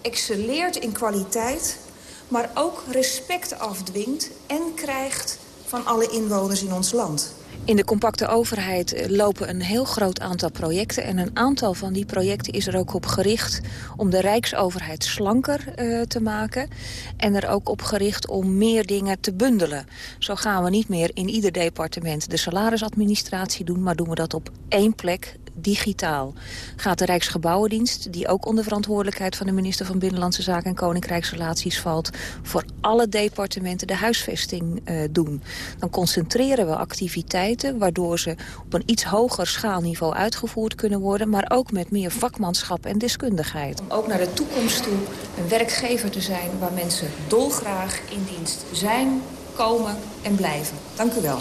excelleert in kwaliteit... maar ook respect afdwingt en krijgt van alle inwoners in ons land. In de compacte overheid eh, lopen een heel groot aantal projecten. En een aantal van die projecten is er ook op gericht om de Rijksoverheid slanker eh, te maken. En er ook op gericht om meer dingen te bundelen. Zo gaan we niet meer in ieder departement de salarisadministratie doen, maar doen we dat op één plek digitaal. Gaat de Rijksgebouwendienst, die ook onder verantwoordelijkheid van de minister van Binnenlandse Zaken en Koninkrijksrelaties valt, voor alle departementen de huisvesting uh, doen. Dan concentreren we activiteiten waardoor ze op een iets hoger schaalniveau uitgevoerd kunnen worden, maar ook met meer vakmanschap en deskundigheid. Ook naar de toekomst toe een werkgever te zijn waar mensen dolgraag in dienst zijn, komen en blijven. Dank u wel.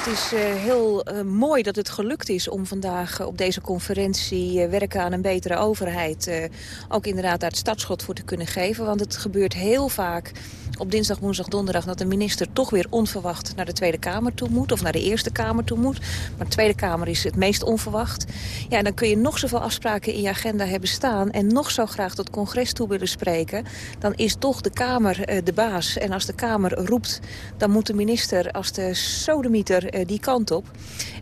Het is uh, heel uh, mooi dat het gelukt is om vandaag uh, op deze conferentie werken aan een betere overheid. ook inderdaad daar het startschot voor te kunnen geven. Want het gebeurt heel vaak op dinsdag, woensdag, donderdag... dat de minister toch weer onverwacht naar de Tweede Kamer toe moet... of naar de Eerste Kamer toe moet. Maar de Tweede Kamer is het meest onverwacht. Ja, dan kun je nog zoveel afspraken in je agenda hebben staan... en nog zo graag tot congres toe willen spreken... dan is toch de Kamer uh, de baas. En als de Kamer roept, dan moet de minister als de sodemieter uh, die kant op.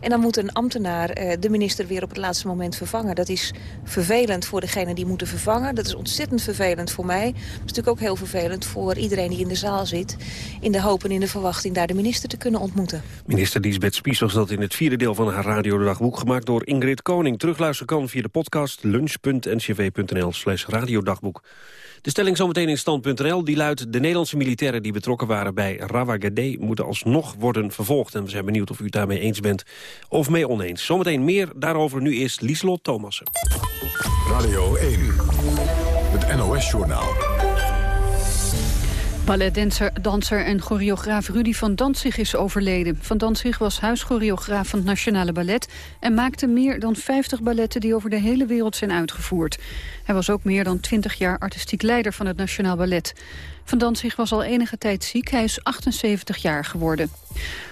En dan moet een ambtenaar uh, de minister weer op het laatste moment vervangen. Dat is vervelend voor degene die moeten vervangen. Dat is ontzettend vervelend voor mij. Dat is natuurlijk ook heel vervelend voor iedereen die in de zaal zit... in de hoop en in de verwachting daar de minister te kunnen ontmoeten. Minister Liesbeth Spies was dat in het vierde deel van haar radiodagboek... gemaakt door Ingrid Koning. Terugluisteren kan via de podcast lunch.ncv.nl slash radiodagboek. De stelling zometeen in stand.nl die luidt... de Nederlandse militairen die betrokken waren bij Rawagade... moeten alsnog worden vervolgd. En we zijn benieuwd of u het daarmee eens bent of mee oneens. Zometeen meer daarover. Nu eerst Lieslot Thomassen. Radio 1, het NOS-journaal. Balletdanser danser en choreograaf Rudy van Danzig is overleden. Van Danzig was huischoreograaf van het Nationale Ballet... en maakte meer dan 50 balletten die over de hele wereld zijn uitgevoerd. Hij was ook meer dan 20 jaar artistiek leider van het Nationaal Ballet. Van Danzig was al enige tijd ziek. Hij is 78 jaar geworden.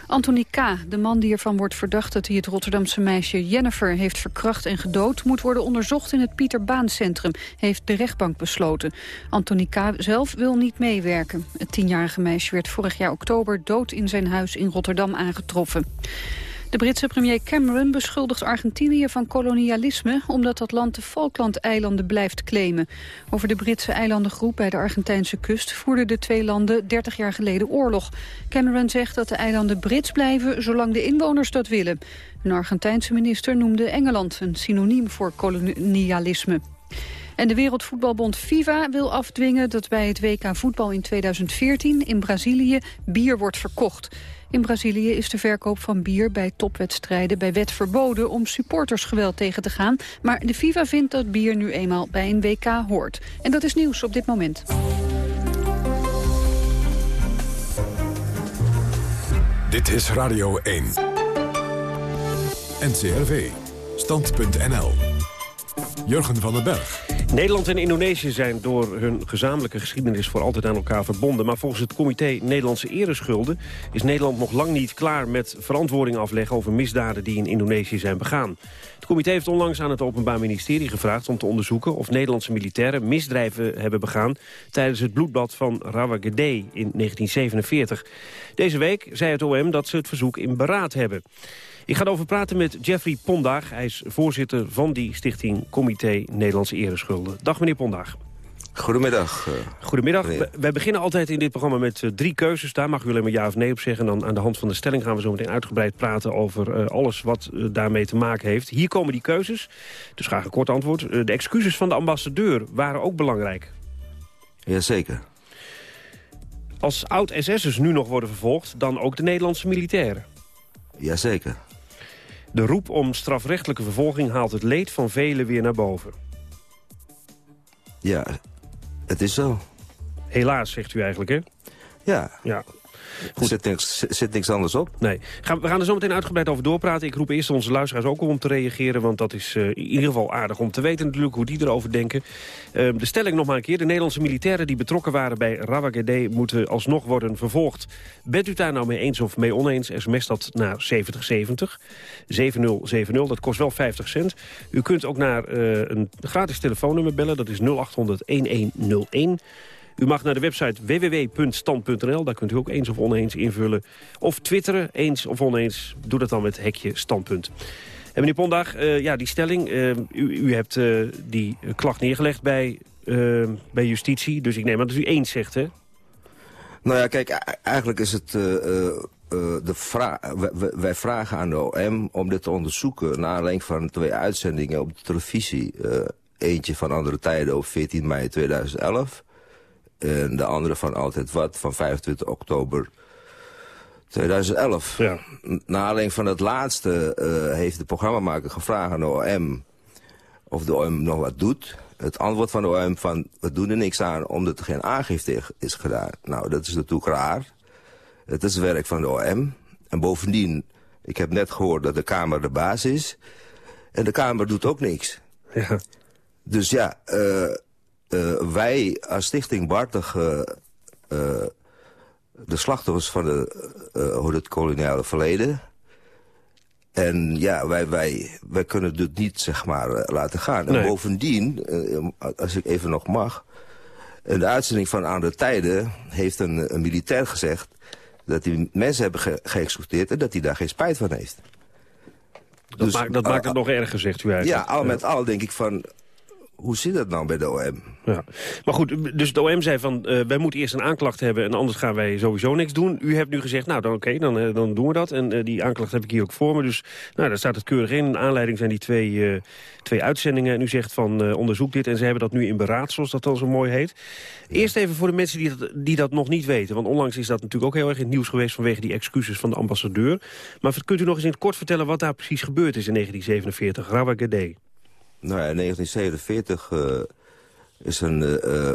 Anthony K., de man die ervan wordt verdacht dat hij het Rotterdamse meisje Jennifer heeft verkracht en gedood, moet worden onderzocht in het Pieter Baan Centrum, heeft de rechtbank besloten. Anthony K. zelf wil niet meewerken. Het tienjarige meisje werd vorig jaar oktober dood in zijn huis in Rotterdam aangetroffen. De Britse premier Cameron beschuldigt Argentinië van kolonialisme... omdat dat land de Falklandeilanden blijft claimen. Over de Britse eilandengroep bij de Argentijnse kust... voerden de twee landen 30 jaar geleden oorlog. Cameron zegt dat de eilanden Brits blijven zolang de inwoners dat willen. Een Argentijnse minister noemde Engeland een synoniem voor kolonialisme. En de Wereldvoetbalbond FIFA wil afdwingen dat bij het WK voetbal in 2014 in Brazilië bier wordt verkocht. In Brazilië is de verkoop van bier bij topwedstrijden bij wet verboden om supportersgeweld tegen te gaan. Maar de FIFA vindt dat bier nu eenmaal bij een WK hoort. En dat is nieuws op dit moment. Dit is Radio 1. NCRV. Stand.nl. Jurgen van den Berg. Nederland en Indonesië zijn door hun gezamenlijke geschiedenis voor altijd aan elkaar verbonden. Maar volgens het comité Nederlandse Ereschulden is Nederland nog lang niet klaar met verantwoording afleggen over misdaden die in Indonesië zijn begaan. Het comité heeft onlangs aan het Openbaar Ministerie gevraagd om te onderzoeken of Nederlandse militairen misdrijven hebben begaan tijdens het bloedbad van Rawagede in 1947. Deze week zei het OM dat ze het verzoek in beraad hebben. Ik ga erover praten met Jeffrey Pondaag. Hij is voorzitter van die stichting Comité Nederlandse Ereschulden. Dag meneer Pondaag. Goedemiddag. Uh, Goedemiddag. Wij beginnen altijd in dit programma met uh, drie keuzes. Daar mag u alleen maar ja of nee op zeggen. En dan aan de hand van de stelling gaan we zo meteen uitgebreid praten... over uh, alles wat daarmee te maken heeft. Hier komen die keuzes. Dus graag een kort antwoord. de excuses van de ambassadeur waren ook belangrijk. Jazeker. Als oud-SS'ers nu nog worden vervolgd... dan ook de Nederlandse militairen. Jazeker. De roep om strafrechtelijke vervolging haalt het leed van velen weer naar boven. Ja, het is zo. Helaas, zegt u eigenlijk, hè? Ja. ja. Er zit niks, zit niks anders op. Nee. we gaan er zo meteen uitgebreid over doorpraten. Ik roep eerst onze luisteraars ook om te reageren... want dat is uh, in ieder geval aardig om te weten natuurlijk hoe die erover denken. Uh, de stelling nog maar een keer. De Nederlandse militairen die betrokken waren bij Rawagede... moeten alsnog worden vervolgd. Bent u daar nou mee eens of mee oneens? SMS dat naar 7070. 7070, dat kost wel 50 cent. U kunt ook naar uh, een gratis telefoonnummer bellen. Dat is 0800 1101. U mag naar de website www.stand.nl. Daar kunt u ook eens of oneens invullen. Of twitteren, eens of oneens. Doe dat dan met hekje standpunt. En meneer Pondag, uh, ja, die stelling. Uh, u, u, hebt uh, die klacht neergelegd bij, bij justitie. Dus ik neem aan dat u eens zegt, hè? Nou ja, kijk, e- eigenlijk is het... eh, eh, eh, de vra wij- vragen aan de OM om dit te onderzoeken... naar aanleiding van twee uitzendingen op de televisie. Eh, eentje van Andere Tijden op 14 mei 2011... en de andere van Altijd Wat van 25 oktober 2011. Ja. Naar aanleiding van het laatste eh, heeft de programmamaker gevraagd aan de OM... of de OM nog wat doet. Het antwoord van de OM van, we doen er niks aan omdat er geen aangifte is gedaan. Nou, dat is natuurlijk raar. Het is werk van de OM. En bovendien, ik heb net gehoord dat de Kamer de baas is. En de Kamer doet ook niks. Ja. Dus ja, eh, wij als Stichting Bartig... eh, eh, de slachtoffers van de, eh, het koloniale verleden... En ja, wij, wij, wij kunnen dit niet, zeg maar, eh, laten gaan. En bovendien, eh, als ik even nog mag... In de uitzending van Aan de Tijden heeft een, een militair gezegd... dat die mensen hebben ge geëxecuteerd en dat hij daar geen spijt van heeft. Dat, maakt, dat eh, maakt het nog erger, zegt u Ja, eigenlijk. al met al denk ik van... Hoe zit dat nou bij de OM? Ja. Maar goed, dus de OM zei van, eh, wij moeten eerst een aanklacht hebben... en anders gaan wij sowieso niks doen. U hebt nu gezegd, nou dan oké, dan, eh, dan doen we dat. En eh, die aanklacht heb ik hier ook voor me. Dus nou, daar staat het keurig in. De aanleiding zijn die twee, twee uitzendingen. En u zegt van, onderzoek dit. En ze hebben dat nu in beraad, zoals dat dan zo mooi heet. Eerst even voor de mensen die dat, die dat nog niet weten. Want onlangs is dat natuurlijk ook heel erg in het nieuws geweest... vanwege die excuses van de ambassadeur. Maar kunt u nog eens in het kort vertellen... wat daar precies gebeurd is in 1947? Rawa Gede. Nou ja, in 1947 eh, is een, eh,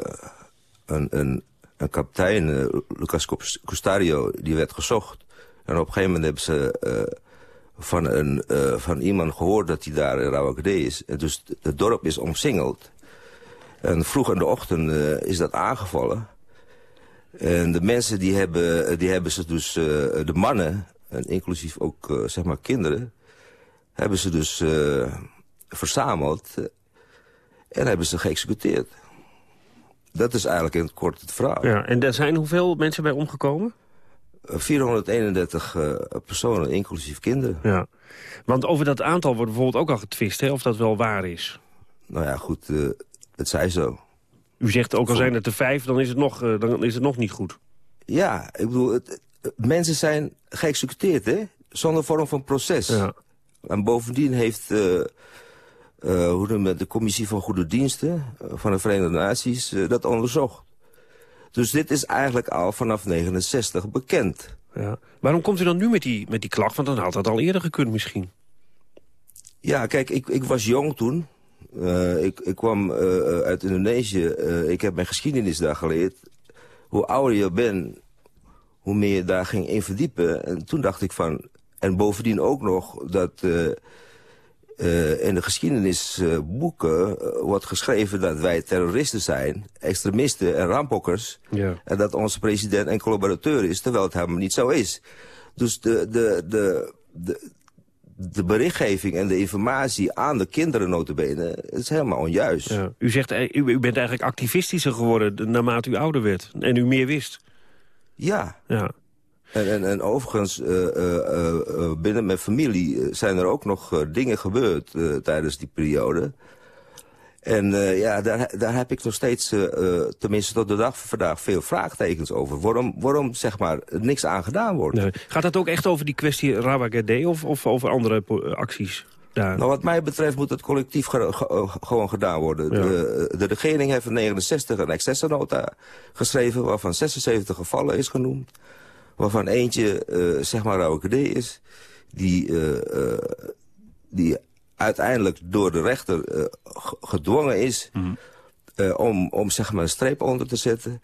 een, een, kapitein, Lucas Custario, die werd gezocht. En op een gegeven moment hebben ze van, een, van iemand gehoord dat hij daar in Rawakade is. En dus het dorp is omsingeld. En vroeg in de ochtend is dat aangevallen. En de mensen die hebben, die hebben ze dus, de mannen, en inclusief ook zeg maar kinderen, hebben ze dus verzameld eh, en hebben ze geëxecuteerd. Dat is eigenlijk in het kort het verhaal. Ja, en er zijn hoeveel mensen bij omgekomen? Eh, 431 eh, personen, inclusief kinderen. Ja, want over dat aantal wordt bijvoorbeeld ook al getwist, hè, of dat wel waar is. Nou ja, goed, eh, het zij zo. U zegt ook al zijn het er vijf, dan is het nog, eh, dan is het nog niet goed. Ja, ik bedoel, het, mensen zijn geëxecuteerd, hè? Zonder vorm van proces. Ja. En bovendien heeft eh, eh, hoe noem je het, de Commissie van Goede Diensten eh, van de Verenigde Naties eh, dat onderzocht. Dus dit is eigenlijk al vanaf 69 bekend. Ja. Waarom komt u dan nu met die, met die klacht? Want dan had dat al eerder gekund misschien. Ja, kijk, ik, ik was jong toen. Eh, ik, ik kwam eh, uit Indonesië. Eh, ik heb mijn geschiedenis daar geleerd. Hoe ouder je bent, hoe meer je daar ging in verdiepen. En toen dacht ik van... En bovendien ook nog dat eh, in de geschiedenisboeken eh, wordt geschreven... dat wij terroristen zijn, extremisten en rampokkers. Ja. En dat onze president een collaborateur is, terwijl het helemaal niet zo is. Dus de, de, de, de, de berichtgeving en de informatie aan de kinderen notabene is helemaal onjuist. Ja. U zegt, eh, u, u bent eigenlijk activistischer geworden naarmate u ouder werd. En u meer wist. Ja. Ja. En, en, en overigens, eh, eh, eh, binnen mijn familie zijn er ook nog dingen gebeurd tijdens die periode. En ja, daar, daar heb ik nog steeds, tenminste tot de dag van vandaag, veel vraagtekens over. Waarom, waarom zeg maar, niks aan gedaan wordt. Nee. Gaat dat ook echt over die kwestie Rawagede of, of over andere acties daar? Nou, wat mij betreft moet het collectief ge- ge- gewoon gedaan worden. De, de regering heeft in 69 een excessennota geschreven... waarvan 76 gevallen is genoemd. Waarvan eentje, eh, zeg maar, Rauwekede is... Die, eh, die uiteindelijk door de rechter ge- gedwongen is... eh, om, om zeg maar een streep onder te zetten...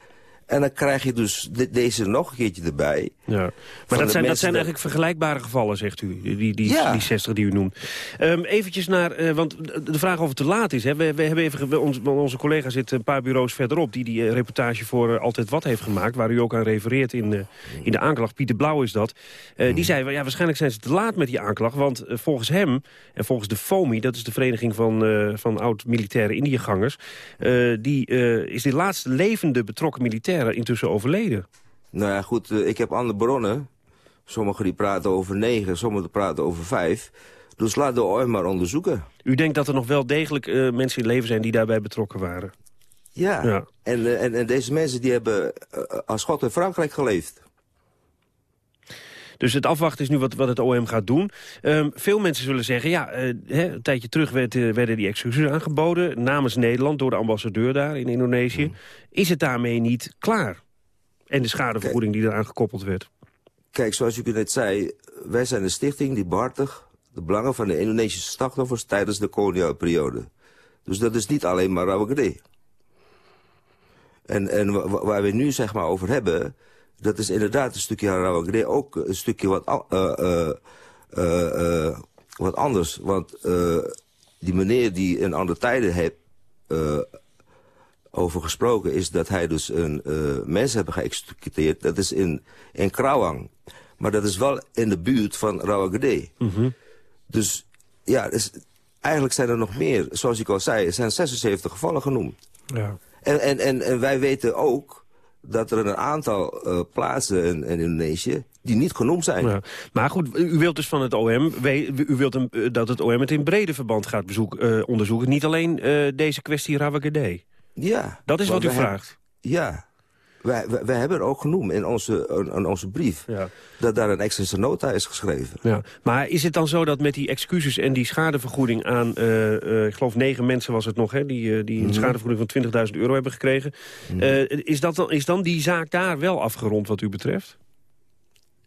En dan krijg je dus de- deze nog een keertje erbij. Ja. Maar dat zijn, dat zijn eigenlijk vergelijkbare gevallen, zegt u. Die, die, Ja. die 60 die u noemt. Ehm eventjes naar, eh, want de vraag of het te laat is. Hè. We, we hebben even, ons, onze collega zit een paar bureaus verderop... die die eh, reportage voor eh, Altijd Wat heeft gemaakt... waar u ook aan refereert in, in de aanklacht. Pieter Blauw is dat. Die zei, ja, waarschijnlijk zijn ze te laat met die aanklacht... want volgens hem en volgens de FOMI... dat is de Vereniging van, van Oud-Militaire Indiëgangers... die, is die laatste levende betrokken intussen overleden. Nou ja, goed, eh, ik heb andere bronnen. Sommigen die praten over negen, sommigen praten over vijf. Dus laat de OM maar onderzoeken. U denkt dat er nog wel degelijk eh, mensen in leven zijn die daarbij betrokken waren? Ja, Ja. En, eh, en, en deze mensen die hebben als God in Frankrijk geleefd. Dus het afwachten is nu wat, wat het OM gaat doen. Ehm, veel mensen zullen zeggen, ja, eh, hè, een tijdje terug werd, eh, werden die excuses aangeboden... namens Nederland door de ambassadeur daar in Indonesië. Mm. Is het daarmee niet klaar? En de schadevergoeding die eraan gekoppeld werd. Kijk, zoals u net zei, wij zijn een stichting die behartigt de belangen van de Indonesische slachtoffers tijdens de koloniale periode. Dus dat is niet alleen maar Rawagede. En, en wa- wa- waar we nu zeg maar over hebben, dat is inderdaad een stukje Rawagede, ook een stukje wat, eh, eh, eh, wat anders. Want die meneer die in andere tijden heeft over gesproken is dat hij dus een mensen hebben geëxecuteerd. Dat is in, in Krawang. Maar dat is wel in de buurt van Rawagede. Dus ja, dus, eigenlijk zijn er nog meer. Zoals ik al zei, er zijn 76 gevallen genoemd. Ja. En, en, en, en wij weten ook dat er een aantal eh, plaatsen in, in Indonesië die niet genoemd zijn. Ja. Maar goed, u wilt dus van het OM, u wilt een, eh, dat het OM het in brede verband gaat bezoek, eh, onderzoeken. Niet alleen deze kwestie Rawagede. Ja. Dat is wat u hebben- vraagt. ja. Wij, wij, wij hebben ook genoemd in onze, in, onze brief Ja. dat daar een extra nota is geschreven. Ja. Maar is het dan zo dat met die excuses en die schadevergoeding aan... eh, eh, ik geloof negen mensen was het nog, hè, die, eh, die een Mhm. schadevergoeding van 20.000 euro hebben gekregen. Eh, is, dat dan, is dan die zaak daar wel afgerond wat u betreft?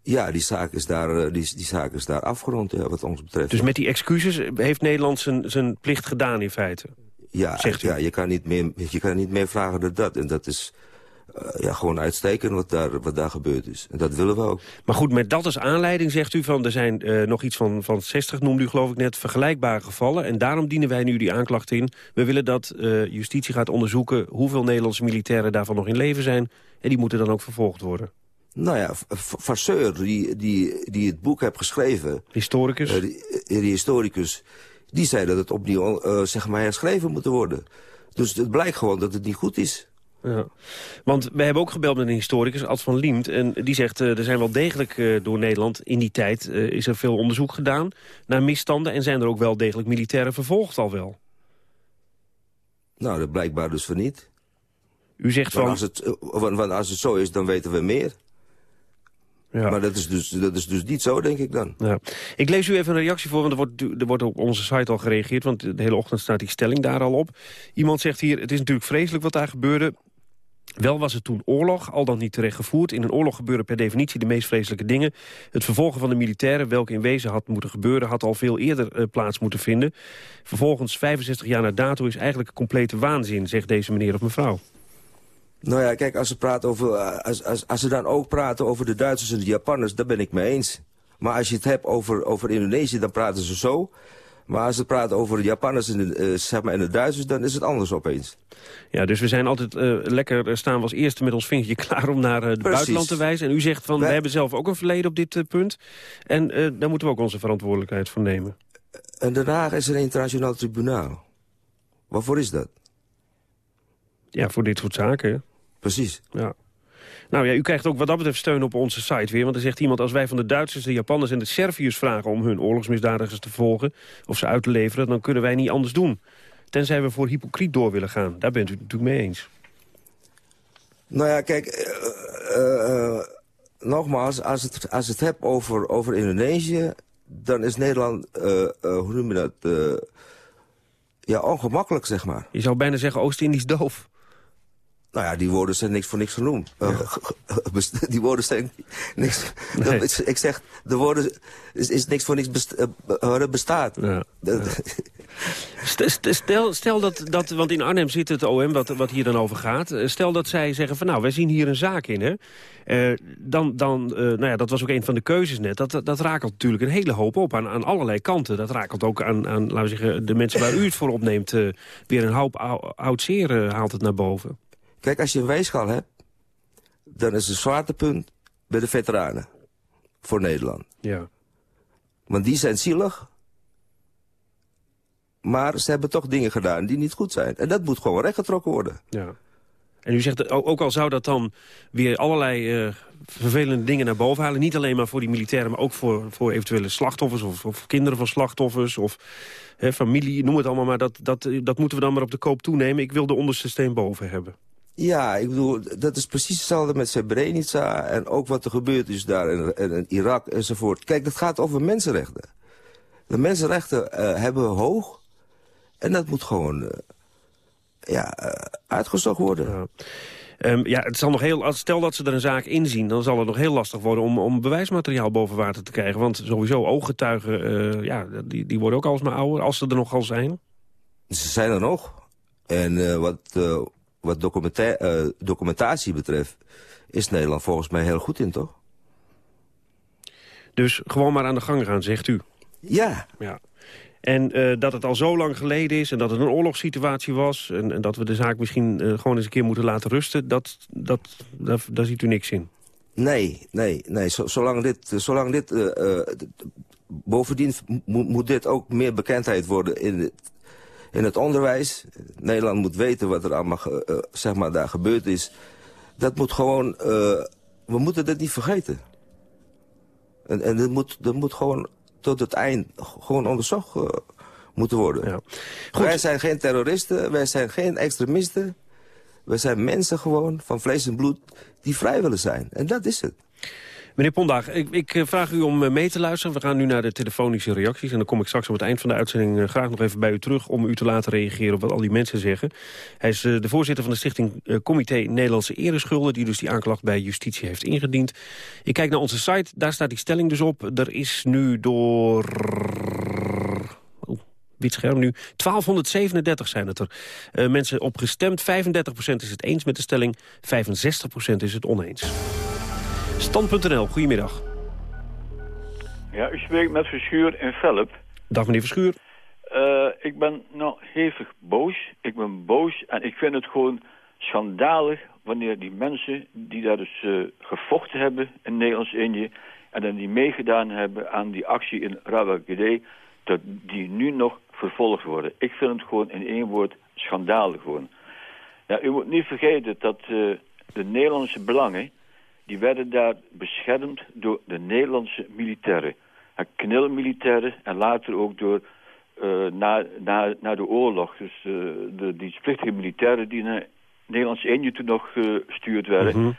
Ja, die zaak is daar, die, die zaak is daar afgerond, ja, wat ons betreft. Dus met die excuses heeft Nederland zijn, zijn plicht gedaan in feite? ja, zegt u? ja je, kan niet meer, je kan niet meer vragen dan dat. En dat is ja, gewoon uitstekend wat daar, wat daar gebeurd is. En dat willen we ook. Maar goed, met dat als aanleiding zegt u van... er zijn eh, nog iets van, van 60, noemde u geloof ik net, vergelijkbare gevallen. En daarom dienen wij nu die aanklacht in. We willen dat eh, justitie gaat onderzoeken hoeveel Nederlandse militairen daarvan nog in leven zijn. En die moeten dan ook vervolgd worden. Nou ja, Vasseur, die, die, die het boek heeft geschreven... Historicus? eh, die, eh, die historicus, die zei dat het opnieuw eh, zeg maar herschreven moet worden. Dus het blijkt gewoon dat het niet goed is. Ja. Want we hebben ook gebeld met een historicus, Ad van Liemt. En die zegt, eh, er zijn wel degelijk eh, door Nederland in die tijd... eh, is er veel onderzoek gedaan naar misstanden... en zijn er ook wel degelijk militairen vervolgd al wel. Nou, dat blijkbaar dus van niet. U zegt Want van... als, het, want, want als het zo is, dan weten we meer. Ja. Maar dat is, dus, dat is dus niet zo, denk ik dan. Ja. Ik lees u even een reactie voor, want er wordt, er wordt op onze site al gereageerd... want de hele ochtend staat die stelling daar al op. Iemand zegt hier, het is natuurlijk vreselijk wat daar gebeurde... Wel was het toen oorlog, al dan niet terecht gevoerd. In een oorlog gebeuren per definitie de meest vreselijke dingen. Het vervolgen van de militairen, welke in wezen had moeten gebeuren... had al veel eerder eh, plaats moeten vinden. Vervolgens, 65 jaar na dato, is eigenlijk een complete waanzin... zegt deze meneer of mevrouw. Nou ja, kijk, als ze, praten over, eh, als, als, als ze dan ook praten over de Duitsers en de Japanners, daar ben ik mee eens. Maar als je het hebt over, over Indonesië, dan praten ze zo. Maar als ze praten over de Japanners en de, eh, zeg maar, en de Duitsers, dan is het anders opeens. Ja, dus we zijn altijd eh, lekker eh, staan we als eerste met ons vingertje klaar om naar het buitenland te wijzen. En u zegt van, Wij- we hebben zelf ook een verleden op dit punt. En daar moeten we ook onze verantwoordelijkheid voor nemen. En Haag is een internationaal tribunaal. Waarvoor is dat? Ja, voor dit soort zaken. Precies. Ja. Nou ja, u krijgt ook wat dat betreft steun op onze site weer. Want er zegt iemand, als wij van de Duitsers, de Japanners en de Serviërs vragen... om hun oorlogsmisdadigers te volgen of ze uit te leveren... dan kunnen wij niet anders doen. Tenzij we voor hypocriet door willen gaan. Daar bent u het natuurlijk mee eens. Nou ja, kijk, eh, eh, nogmaals, als het, als het hebt over, over Indonesië, dan is Nederland, hoe noem je dat, ja, ongemakkelijk, zeg maar. Je zou bijna zeggen Oost-Indisch doof. Nou ja, die woorden zijn niks voor niks genoemd. Eh, die woorden zijn niks... Nee. dat is- ik zeg, de woorden is, is niks voor niks best, eh, be- bestaat. St- Stel, stel dat, dat, want in Arnhem zit het OM, wat, wat hier dan over gaat. Eh, Stel dat zij zeggen van nou, wij zien hier een zaak in. Hè? Eh, dan, dan eh, nou ja, dat was ook een van de keuzes net. Dat, dat, rakelt natuurlijk een hele hoop op aan, aan allerlei kanten. Dat rakelt ook aan, aan laten we zeggen, de mensen waar u het voor opneemt. eh, weer een hoop ou- oud zeer haalt het naar boven. Kijk, als je een weegschaal hebt, dan is het zwaartepunt bij de veteranen. Voor Nederland. Ja. Want die zijn zielig. Maar ze hebben toch dingen gedaan die niet goed zijn. En dat moet gewoon rechtgetrokken worden. Ja. En u zegt, ook al zou dat dan weer allerlei eh, vervelende dingen naar boven halen... niet alleen maar voor die militairen, maar ook voor, voor eventuele slachtoffers... Of, of kinderen van slachtoffers of hè, familie, noem het allemaal maar... Dat, dat, dat moeten we dan maar op de koop toenemen. Ik wil de onderste steen boven hebben. Ja, ik bedoel, dat is precies hetzelfde met Srebrenica... en ook wat er gebeurd is daar in, in, in Irak enzovoort. Kijk, dat gaat over mensenrechten. De mensenrechten eh, hebben we hoog... en dat moet gewoon eh, ja, uitgezocht worden. Ja. Ehm, ja, het zal nog heel, als- stel dat ze er een zaak inzien... dan zal het nog heel lastig worden om, om bewijsmateriaal boven water te krijgen. Want sowieso ooggetuigen, ja, die, die worden ook alsmaar ouder... als ze er nog al zijn. Ze zijn er nog. En wat, wat documenta eh, documentatie betreft... is Nederland volgens mij heel goed in, toch? Dus gewoon maar aan de gang gaan, zegt u. Ja. ja. En eh, dat het al zo lang geleden is en dat het een oorlogssituatie was... en, en dat we de zaak misschien eh, gewoon eens een keer moeten laten rusten... Dat, dat, daar, daar ziet u niks in. Nee, nee, nee. Zo- zolang dit... Zolang dit bovendien mo- moet dit ook meer bekendheid worden in het, in het onderwijs. Nederland moet weten wat er allemaal ge- eh, zeg maar, daar gebeurd is. Dat moet gewoon... eh, we moeten dit niet vergeten. En, en dat, moet, dat moet gewoon tot het eind gewoon onderzocht eh, moeten worden. Wij zijn geen terroristen, wij zijn geen extremisten. Wij zijn mensen gewoon, van vlees en bloed, die vrij willen zijn. En dat is het. Meneer Pondaag, ik, ik eh, vraag u om eh, mee te luisteren. We gaan nu naar de telefonische reacties. En dan kom ik straks op het eind van de uitzending eh, graag nog even bij u terug... om u te laten reageren op wat al die mensen zeggen. Hij is de voorzitter van de stichting Comité Nederlandse Ereschulden... die dus die aanklacht bij justitie heeft ingediend. Ik kijk naar onze site, daar staat die stelling dus op. Er is nu door... Oh, wit scherm nu. 1237 zijn het er. Eh, mensen op gestemd. 35% is het eens met de stelling. 65% is het oneens. Stand.nl, goedemiddag. Ja, u spreekt met Verschuur in Velp. Dag meneer Verschuur. Eh, ik ben nou hevig boos. Ik ben boos en ik vind het gewoon schandalig wanneer die mensen die daar dus eh, gevochten hebben in Nederlands-Indië en dan die meegedaan hebben aan die actie in Rawagede, dat die nu nog vervolgd worden. Ik vind het gewoon in één woord schandalig gewoon. Ja, u moet niet vergeten dat eh, de Nederlandse belangen, die werden daar beschermd door de Nederlandse militairen. Uh, knilmilitairen en later ook door eh, na, na, na de oorlog. Dus eh, de dienstplichtige militairen die naar Nederlands-Indië toen nog gestuurd werden.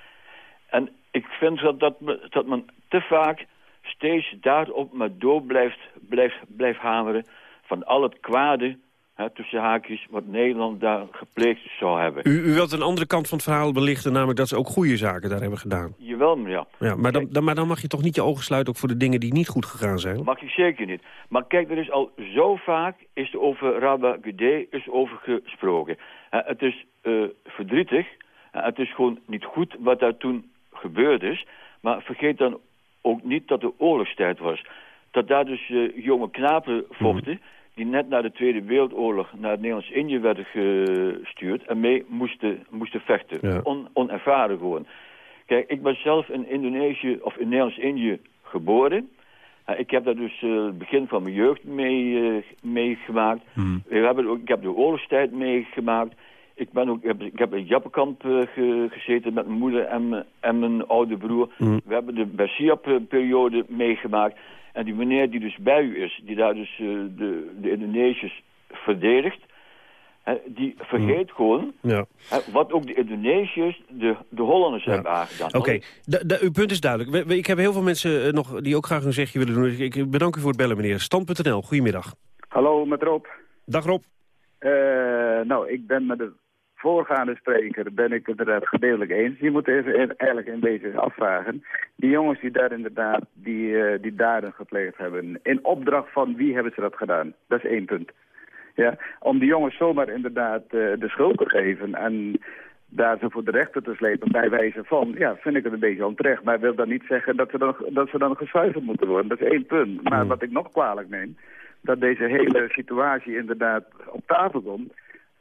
En ik vind dat, dat, me- dat men te vaak steeds daarop maar door blijft, blijft, blijft hameren... van al het kwade, hè, tussen haakjes, wat Nederland daar gepleegd zou hebben. U, u wilt een andere kant van het verhaal belichten, namelijk dat ze ook goede zaken daar hebben gedaan. Jawel, meneer. Ja, maar, dan, dan, maar dan mag je toch niet je ogen sluiten ook voor de dingen die niet goed gegaan zijn? Mag ik zeker niet. Maar kijk, er is al zo vaak is er over Rabba Gudé is over gesproken. Hè, het is eh, verdrietig. Hè, het is gewoon niet goed wat daar toen gebeurd is. Maar vergeet dan ook niet dat de oorlogstijd was. Dat daar dus eh, jonge knapen vochten... die net na de Tweede Wereldoorlog naar het Nederlands-Indië werden gestuurd... en mee moesten, moesten vechten. Ja. On, onervaren gewoon. Kijk, ik ben zelf in Indonesië of in Nederlands-Indië geboren... Ik heb daar dus eh, het begin van mijn jeugd mee, eh, meegemaakt. We hebben ook, ik heb de oorlogstijd meegemaakt. Ik, ben ook, ik, heb, ik heb in Jappenkamp eh, ge- gezeten met mijn moeder en, mijn- en mijn oude broer. We hebben de Bersiap-periode meegemaakt. En die meneer die dus bij u is, die daar dus eh, de, de Indonesiërs verdedigt... hè, die vergeet gewoon Ja. hè, wat ook de Indonesiërs de, de Hollanders hebben aangedaan. Oké, uw punt is duidelijk. We- we- ik heb heel veel mensen eh, nog die ook graag een zegje willen doen. Dus Ik, ik bedank u voor het bellen, meneer. Stand.nl, goedemiddag. Hallo, met Rob. Dag Rob. Eh, nou, ik ben met de voorgaande spreker ben ik het inderdaad gedeeltelijk eens. Je moet even eigenlijk in deze afvragen. Die jongens die daar inderdaad die, eh, die daden gepleegd hebben, in opdracht van wie hebben ze dat gedaan? Dat is één punt. Ja, om die jongens zomaar inderdaad eh, de schuld te geven en daar ze voor de rechter te slepen bij wijze van, ja, vind ik het een beetje onterecht. Maar wil dat niet zeggen dat ze dan, dat ze dan moeten worden. Dat is één punt. Maar wat ik nog kwalijk neem, dat deze hele situatie inderdaad op tafel komt.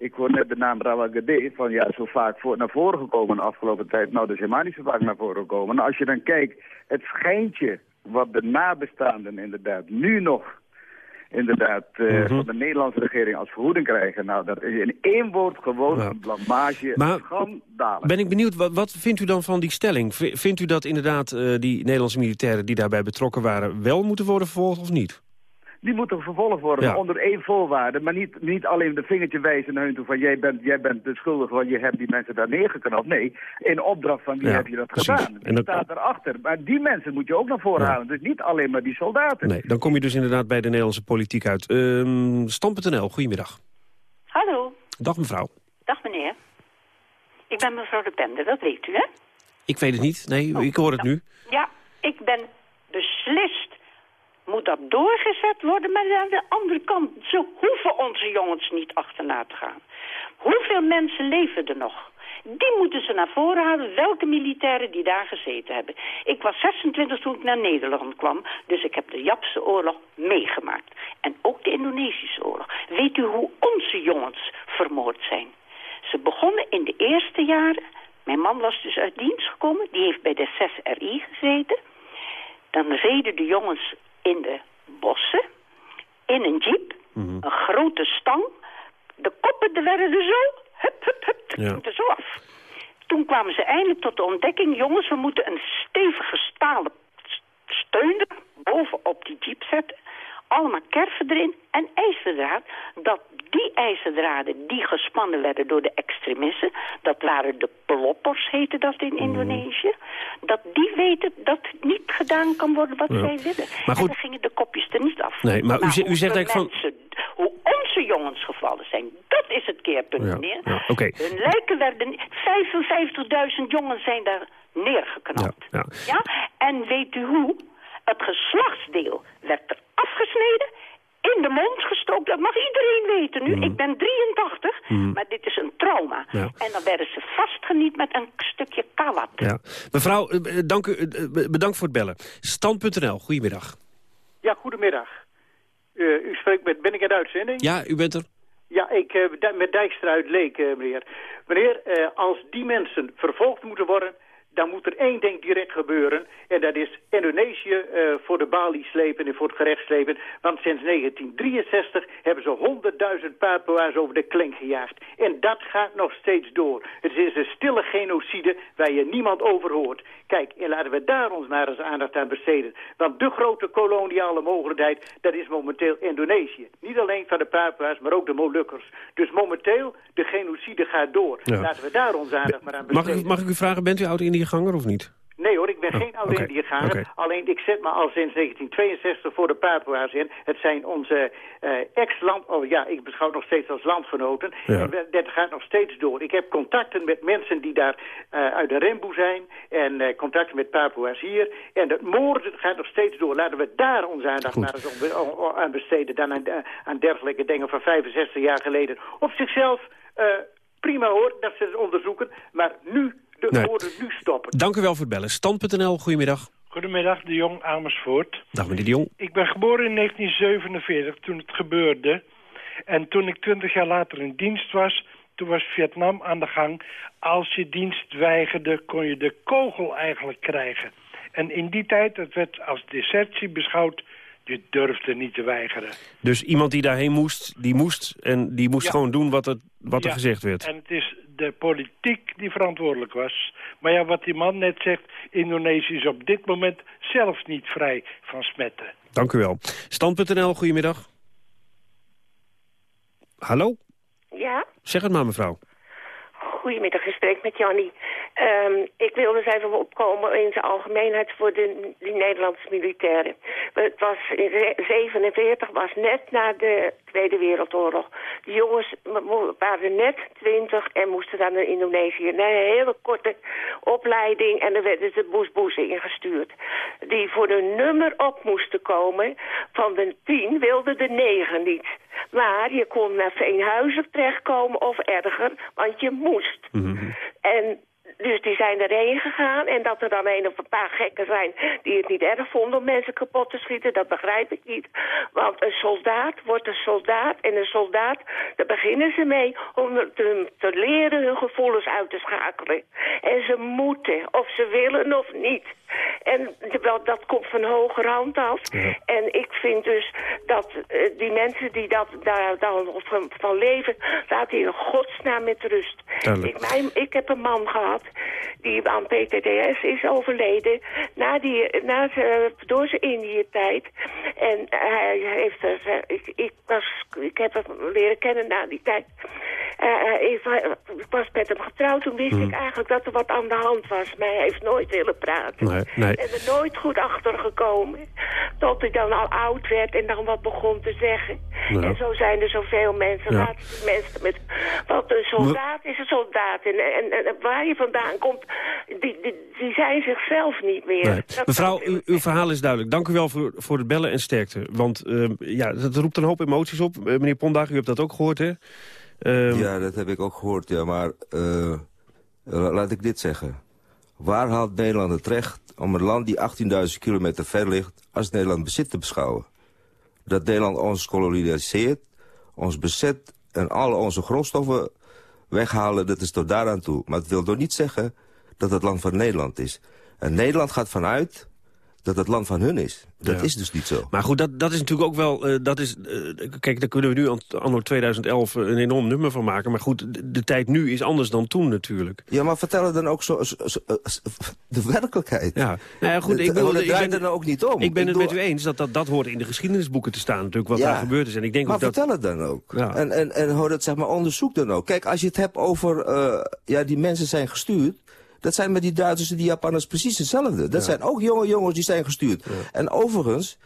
Ik hoor net de naam Rawagade van ja, zo vaak voor, naar voren gekomen de afgelopen tijd. Nou, dat is helemaal niet zo vaak naar voren gekomen. Nou, als je dan kijkt, het schijntje wat de nabestaanden inderdaad nu nog inderdaad eh, Mhm. van de Nederlandse regering als vergoeding krijgen. Nou, dat is in één woord gewoon Ja. een blamage. Maar- Schandalig. Ben ik benieuwd, wat, wat vindt u dan van die stelling? V- Vindt u dat inderdaad eh, die Nederlandse militairen die daarbij betrokken waren... wel moeten worden vervolgd of niet? Die moeten vervolgd worden, Ja. onder één voorwaarde. Maar niet, niet alleen de vingertje wijzen naar hun toe van jij bent, jij bent de schuldige, want je hebt die mensen daar neergeknald. Nee, in opdracht van wie Ja, heb je dat precies. gedaan? En dan- staat erachter. Maar die mensen moet je ook naar voren Ja. halen. Dus niet alleen maar die soldaten. Nee, dan kom je dus inderdaad bij de Nederlandse politiek uit. Ehm Stam.nl, goedemiddag. Hallo, Dag mevrouw. dag meneer. Ik ben mevrouw de Pende, dat weet u, hè? Ik weet het niet. Nee, ik hoor het nu. Ja, ik ben beslist. Moet dat doorgezet worden, maar aan de andere kant, ze hoeven onze jongens niet achterna te gaan. Hoeveel mensen leven er nog? Die moeten ze naar voren halen, welke militairen die daar gezeten hebben. Ik was 26 toen ik naar Nederland kwam, dus ik heb de Japse oorlog meegemaakt. En ook de Indonesische oorlog. Weet u hoe onze jongens vermoord zijn? Ze begonnen in de eerste jaren. Mijn man was dus uit dienst gekomen. Die heeft bij de 6RI gezeten. Dan reden de jongens in de bossen. In een jeep. Een grote stang. De koppen er werden er zo. Hup, hup, hup. Ja. Er zo af. Toen kwamen ze eindelijk tot de ontdekking. Jongens, we moeten een stevige stalen steun er bovenop die jeep zetten. Allemaal kerven erin en ijzerdraad. Dat die ijzerdraden die gespannen werden door de extremisten... dat waren de ploppers, heette dat in Indonesië... dat die weten dat niet gedaan kan worden wat Ja. zij willen. Maar goed. En dan gingen de kopjes er niet af. Nee, maar u u hoe zegt eigenlijk mensen, Hoe onze jongens gevallen zijn, dat is het keerpunt, Ja, meneer. ja, oké. Hun lijken werden... 55.000 jongens zijn daar neergeknald. Ja. Ja, en weet u hoe? Het geslachtsdeel werd er afgesneden, in de mond gestoken. Dat mag iedereen weten nu. Ik ben 83, Mhm. maar dit is een trauma. Ja. En dan werden ze vastgeniet met een stukje kawat. Ja. Mevrouw, eh, eh, dank u, eh, bedankt voor het bellen. Stand.nl, goedemiddag. Ja, goedemiddag. Eh, u spreekt met, ben ik in de uitzending? Ja, u bent er. Ja, ik met Dijkstra uit Leek, meneer. Meneer, als die mensen vervolgd moeten worden, dan moet er één ding direct gebeuren. En dat is Indonesië eh, voor de balie slepen en voor het gerecht slepen. Want sinds 1963 hebben ze 100.000 Papua's over de klink gejaagd. En dat gaat nog steeds door. Het is een stille genocide waar je niemand over hoort. Kijk, en laten we daar ons maar eens aandacht aan besteden. Want de grote koloniale mogelijkheid, dat is momenteel Indonesië. Niet alleen van de Papua's, maar ook de Molukkers. Dus momenteel, de genocide gaat door. Ja. Laten we daar ons aandacht maar aan Mag besteden. ik, mag ik u vragen, bent u of niet? Nee hoor, ik ben Oh, geen oké. Alleen ik zet me al sinds 1962 voor de Papua's in. Het zijn onze eh, ex-land... Oh ja, ik beschouw het nog steeds als landgenoten. Ja. En dat gaat nog steeds door. Ik heb contacten met mensen die daar eh, uit de Remboe zijn. En eh, contacten met Papua's hier. En het moorden gaat nog steeds door. Laten we daar onze aandacht Goed. maar eens aan besteden... dan aan, aan dergelijke dingen van 65 jaar geleden. Op zichzelf... Prima hoor, dat ze het onderzoeken, maar nu, de Nee. nu stoppen. Dank u wel voor het bellen. Stand.nl, goedemiddag. Goedemiddag, de Jong Amersfoort. Dag meneer de Jong. Ik ben geboren in 1947 toen het gebeurde. En toen ik twintig jaar later in dienst was, toen was Vietnam aan de gang. Als je dienst weigerde, kon je de kogel eigenlijk krijgen. En in die tijd, dat werd als desertie beschouwd, je durfde niet te weigeren. Dus iemand die daarheen moest, die moest en die moest Ja. gewoon doen wat, het, wat er gezegd werd. En het is de politiek die verantwoordelijk was. Maar ja, wat die man net zegt, Indonesië is op dit moment zelfs niet vrij van smetten. Dank u wel. Stand.nl, goedemiddag. Hallo? Ja, Zeg het maar mevrouw. goedemiddag, gesprek met Jannie. Ehm, ik wilde eens even opkomen in zijn algemeenheid voor de, die Nederlandse militairen. Het was in 1947, was net na de Tweede Wereldoorlog. De jongens waren net twintig en moesten dan naar Indonesië. Een hele korte opleiding en dan werden ze boes-boes ingestuurd. Die voor de nummer op moesten komen. Van de tien wilden de negen niet. Maar je kon naar Veenhuizen terechtkomen of erger, want je moest. En dus die zijn erheen gegaan. En dat er dan een of een paar gekken zijn die het niet erg vonden om mensen kapot te schieten, dat begrijp ik niet. Want een soldaat wordt een soldaat. En een soldaat, daar beginnen ze mee om te, te leren hun gevoelens uit te schakelen. En ze moeten, of ze willen of niet. En dat komt van hogerhand af. En ik vind dus dat eh, die mensen die dat, daar dan van, van leven... laat die in godsnaam met rust. Ik, mijn, ik heb een man gehad die aan PTDS is overleden... Na die, na zijn, door zijn Indië-tijd. En hij heeft... Uh, ik, ik, was, ik heb hem leren kennen na die tijd. Uh, ik, ik, was met hem getrouwd. Toen wist Hmm. ik eigenlijk dat er wat aan de hand was. Maar hij heeft nooit willen praten. Nee, nee. En er nooit goed achter gekomen. Tot hij dan al oud werd en dan wat begon te zeggen. En zo zijn er zoveel mensen. Ja. Die mensen met... Want een soldaat is een soldaat. En, en, en waar je vandaan komt, die, die, die zijn zichzelf niet meer. Nee. Mevrouw, u- uw verhaal is duidelijk. Dank u wel voor, voor het bellen en sterkte. Want ehm, ja, dat roept een hoop emoties op. Eh, meneer Pondag, u hebt dat ook gehoord, hè? Ehm, Ja, dat heb ik ook gehoord, ja. Maar eh, la- laat ik dit zeggen. Waar haalt Nederland het recht om een land die 18.000 kilometer ver ligt... als Nederland bezit te beschouwen? Dat Nederland ons kolonialiseert, ons bezet en alle onze grondstoffen weghalen... dat is tot daaraan toe. Maar het wil toch niet zeggen dat het land van Nederland is. En Nederland gaat vanuit dat het land van hun is. Dat Ja. is dus niet zo. Maar goed, dat, dat is natuurlijk ook wel... eh, dat is, eh, kijk, daar kunnen we nu an- anno 2011 een enorm nummer van maken. Maar goed, de, de tijd nu is anders dan toen natuurlijk. Ja, maar vertel het dan ook zo, zo- zo- de werkelijkheid. Ja, nou ja, goed, ik, bedoel, het ik ben, er nou ook niet om. Ik ben Ik het met u eens dat, dat dat hoort in de geschiedenisboeken te staan natuurlijk, wat Ja. daar gebeurd is. En ik denk maar ook dat... vertel het dan ook. Ja. En, en, en hoor het zeg maar onderzoek dan ook. Kijk, als je het hebt over, eh, ja, die mensen zijn gestuurd. Dat zijn met die Duitsers en die Japanners precies hetzelfde. Dat Ja. zijn ook jonge jongens die zijn gestuurd. En overigens,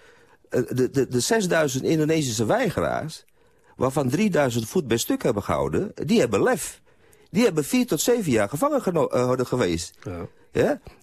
eh, de, de, de 6000 Indonesische weigeraars... waarvan 3000 voet bij stuk hebben gehouden, die hebben lef. Die hebben vier tot zeven jaar gevangen geno- worden geweest. Ja.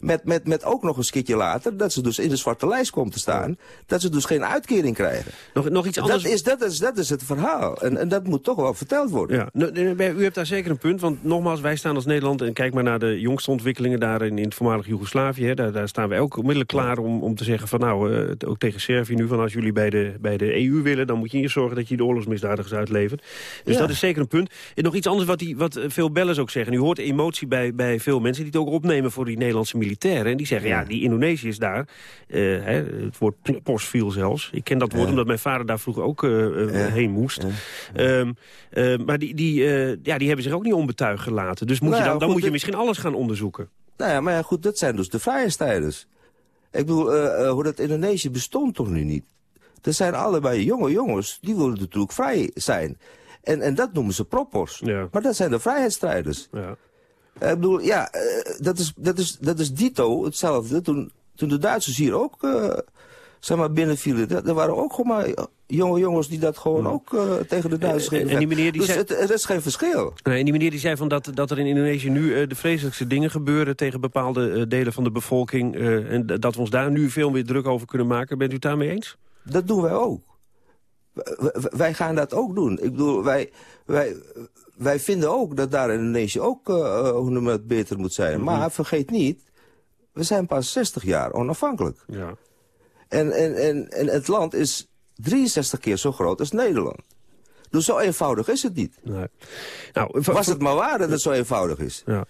Met, met, met ook nog een skitje later dat ze dus in de zwarte lijst komt te staan. Dat ze dus geen uitkering krijgen. Nog, nog iets anders... Dat is, dat, is, dat is het verhaal. En, en dat moet toch wel verteld worden. Ja, nou, u hebt daar zeker een punt. Want nogmaals, wij staan als Nederland... en kijk maar naar de jongste ontwikkelingen daar in, in het voormalig Joegoslavië. hè, Daar, daar staan wij ook onmiddellijk klaar om, om te zeggen van... nou, eh, ook tegen Servië nu... van als jullie bij de, bij de EU willen... dan moet je hier zorgen dat je de oorlogsmisdadigers uitlevert. Dus Ja. dat is zeker een punt. En nog iets anders wat, die, wat veel bellers ook zeggen. U hoort emotie bij, bij veel mensen die het ook opnemen... voor die Nederlandse militairen. En die zeggen, ja, die Indonesiërs daar... eh, hè, het woord ploppers viel zelfs. Ik ken dat woord omdat mijn vader daar vroeger ook eh, eh, heen moest. Ehm, eh, maar die, die, ja, die hebben zich ook niet onbetuigd gelaten. Dus moet Nou je ja, dan, dan goed, moet je misschien alles gaan onderzoeken. Nou ja, maar ja, goed, dat zijn dus de vrijheidstijders. Ik bedoel, eh, hoe dat Indonesië bestond toch nu niet? Er zijn allebei jonge jongens, die willen natuurlijk vrij zijn. En, en dat noemen ze propos. Ja. Maar dat zijn de vrijheidsstrijders. Ja. Eh, ik bedoel, ja, eh, dat, is, dat, is, dat is dito hetzelfde. Toen, toen de Duitsers hier ook, eh, zeg maar, binnenvielen. Er er waren ook gewoon maar jonge jongens die dat gewoon ook eh, tegen de Duitsers En- gingen en die meneer die dus zei- het, er is geen verschil. Nee, en die meneer die zei van dat, dat er in Indonesië nu de vreselijkste dingen gebeuren... tegen bepaalde delen van de bevolking. en dat we ons daar nu veel meer druk over kunnen maken. Bent u het daarmee eens? Dat doen wij ook. W- Wij gaan dat ook doen. Ik bedoel, wij, wij, wij vinden ook dat daar in Indonesië ook, eh, eh, je het, beter moet zijn. Mhm. Maar vergeet niet, we zijn pas 60 jaar onafhankelijk. Ja. En, en, en, en het land is 63 keer zo groot als Nederland. Dus zo eenvoudig is het niet. Nee. Nou, Was het maar waar dat het zo eenvoudig is. Ja.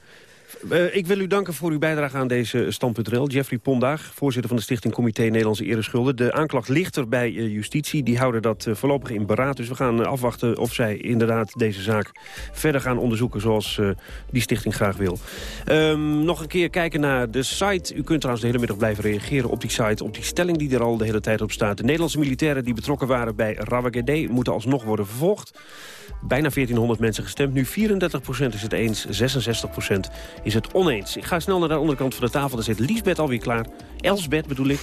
Eh, ik wil u danken voor uw bijdrage aan deze Stand.nl. Jeffrey Pondaag, voorzitter van de Stichting Comité Nederlandse Ereschulden. De aanklacht ligt er bij eh, justitie. Die houden dat eh, voorlopig in beraad. Dus we gaan afwachten of zij inderdaad deze zaak verder gaan onderzoeken... zoals die stichting graag wil. Ehm, nog een keer kijken naar de site. U kunt trouwens de hele middag blijven reageren op die site... op die stelling die er al de hele tijd op staat. De Nederlandse militairen die betrokken waren bij Rawagede... moeten alsnog worden vervolgd. Bijna 1400 mensen gestemd. Nu 34% is het eens, 66% is het oneens. Ik ga snel naar de andere kant van de tafel. Daar zit Liesbeth alweer klaar. Elsbeth bedoel ik.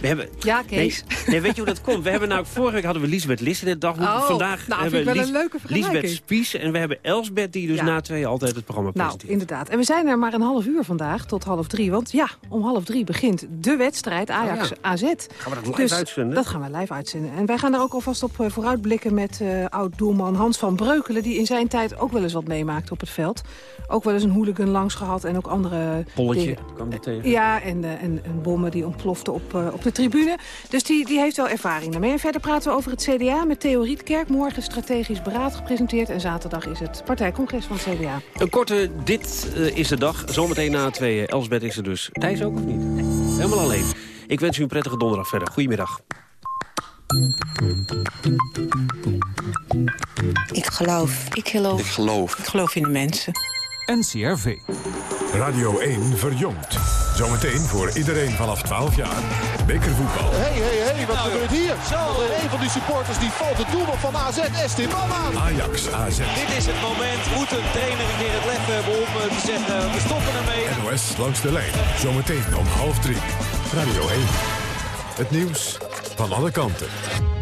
We hebben... Ja, Kees. Nee, nee, weet je hoe dat komt? We hebben nou, vorige week hadden we Liesbeth List in het dagboek. Oh, Vandaag nou, hebben we een. Liesbeth Spies en we hebben Elsbeth die dus Ja. na twee altijd het programma Nou, presenteert. inderdaad. En we zijn er maar een half uur vandaag, tot half drie. Want ja, om half drie begint de wedstrijd Ajax-AZ. Oh Gaan we dat live Dus uitzenden? Dat gaan we live uitzenden. En wij gaan daar ook alvast op eh, vooruitblikken met eh, oud-doelman Hans van Breukelen... die in zijn tijd ook wel eens wat meemaakte op het veld. Ook wel eens een hooligan langs gehad en ook andere Polletje kwam die tegen. Ja, en, eh, en, en bommen die ontplofte op, eh, op de tribune. Dus die, die heeft wel ervaring daarmee. En verder praten we over het CDA met Theo Rietkerk. Morgen strategisch beraad gepresenteerd. En zaterdag is het partijcongres van het CDA. Een korte, dit eh, is de dag. Zometeen na tweeën. Elsbeth is er dus. Thijs ook of niet? helemaal alleen. Ik wens u een prettige donderdag verder. Goedemiddag. Ik geloof. Ik geloof. Ik geloof. Ik geloof in de mensen. NCRV. Radio 1 verjongt. Zometeen voor iedereen vanaf 12 jaar. Bekervoetbal. Hé, hé, hé, wat gebeurt hier? Zo, een van die supporters die valt de doelman van AZ, Esteban aan. Ajax, AZ. Dit is het moment. Moet een trainer een keer het lef hebben om eh, te zeggen, we stoppen ermee. NOS langs de lijn. Zometeen om half drie. Radio 1. Het nieuws van alle kanten.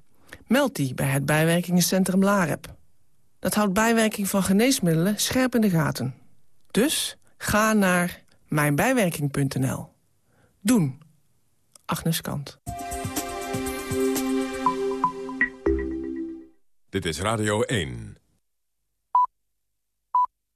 Meld die bij het bijwerkingencentrum LAREP. Dat houdt bijwerking van geneesmiddelen scherp in de gaten. Dus ga naar mijnbijwerking.nl. Doen. Agnes Kant. Dit is Radio 1.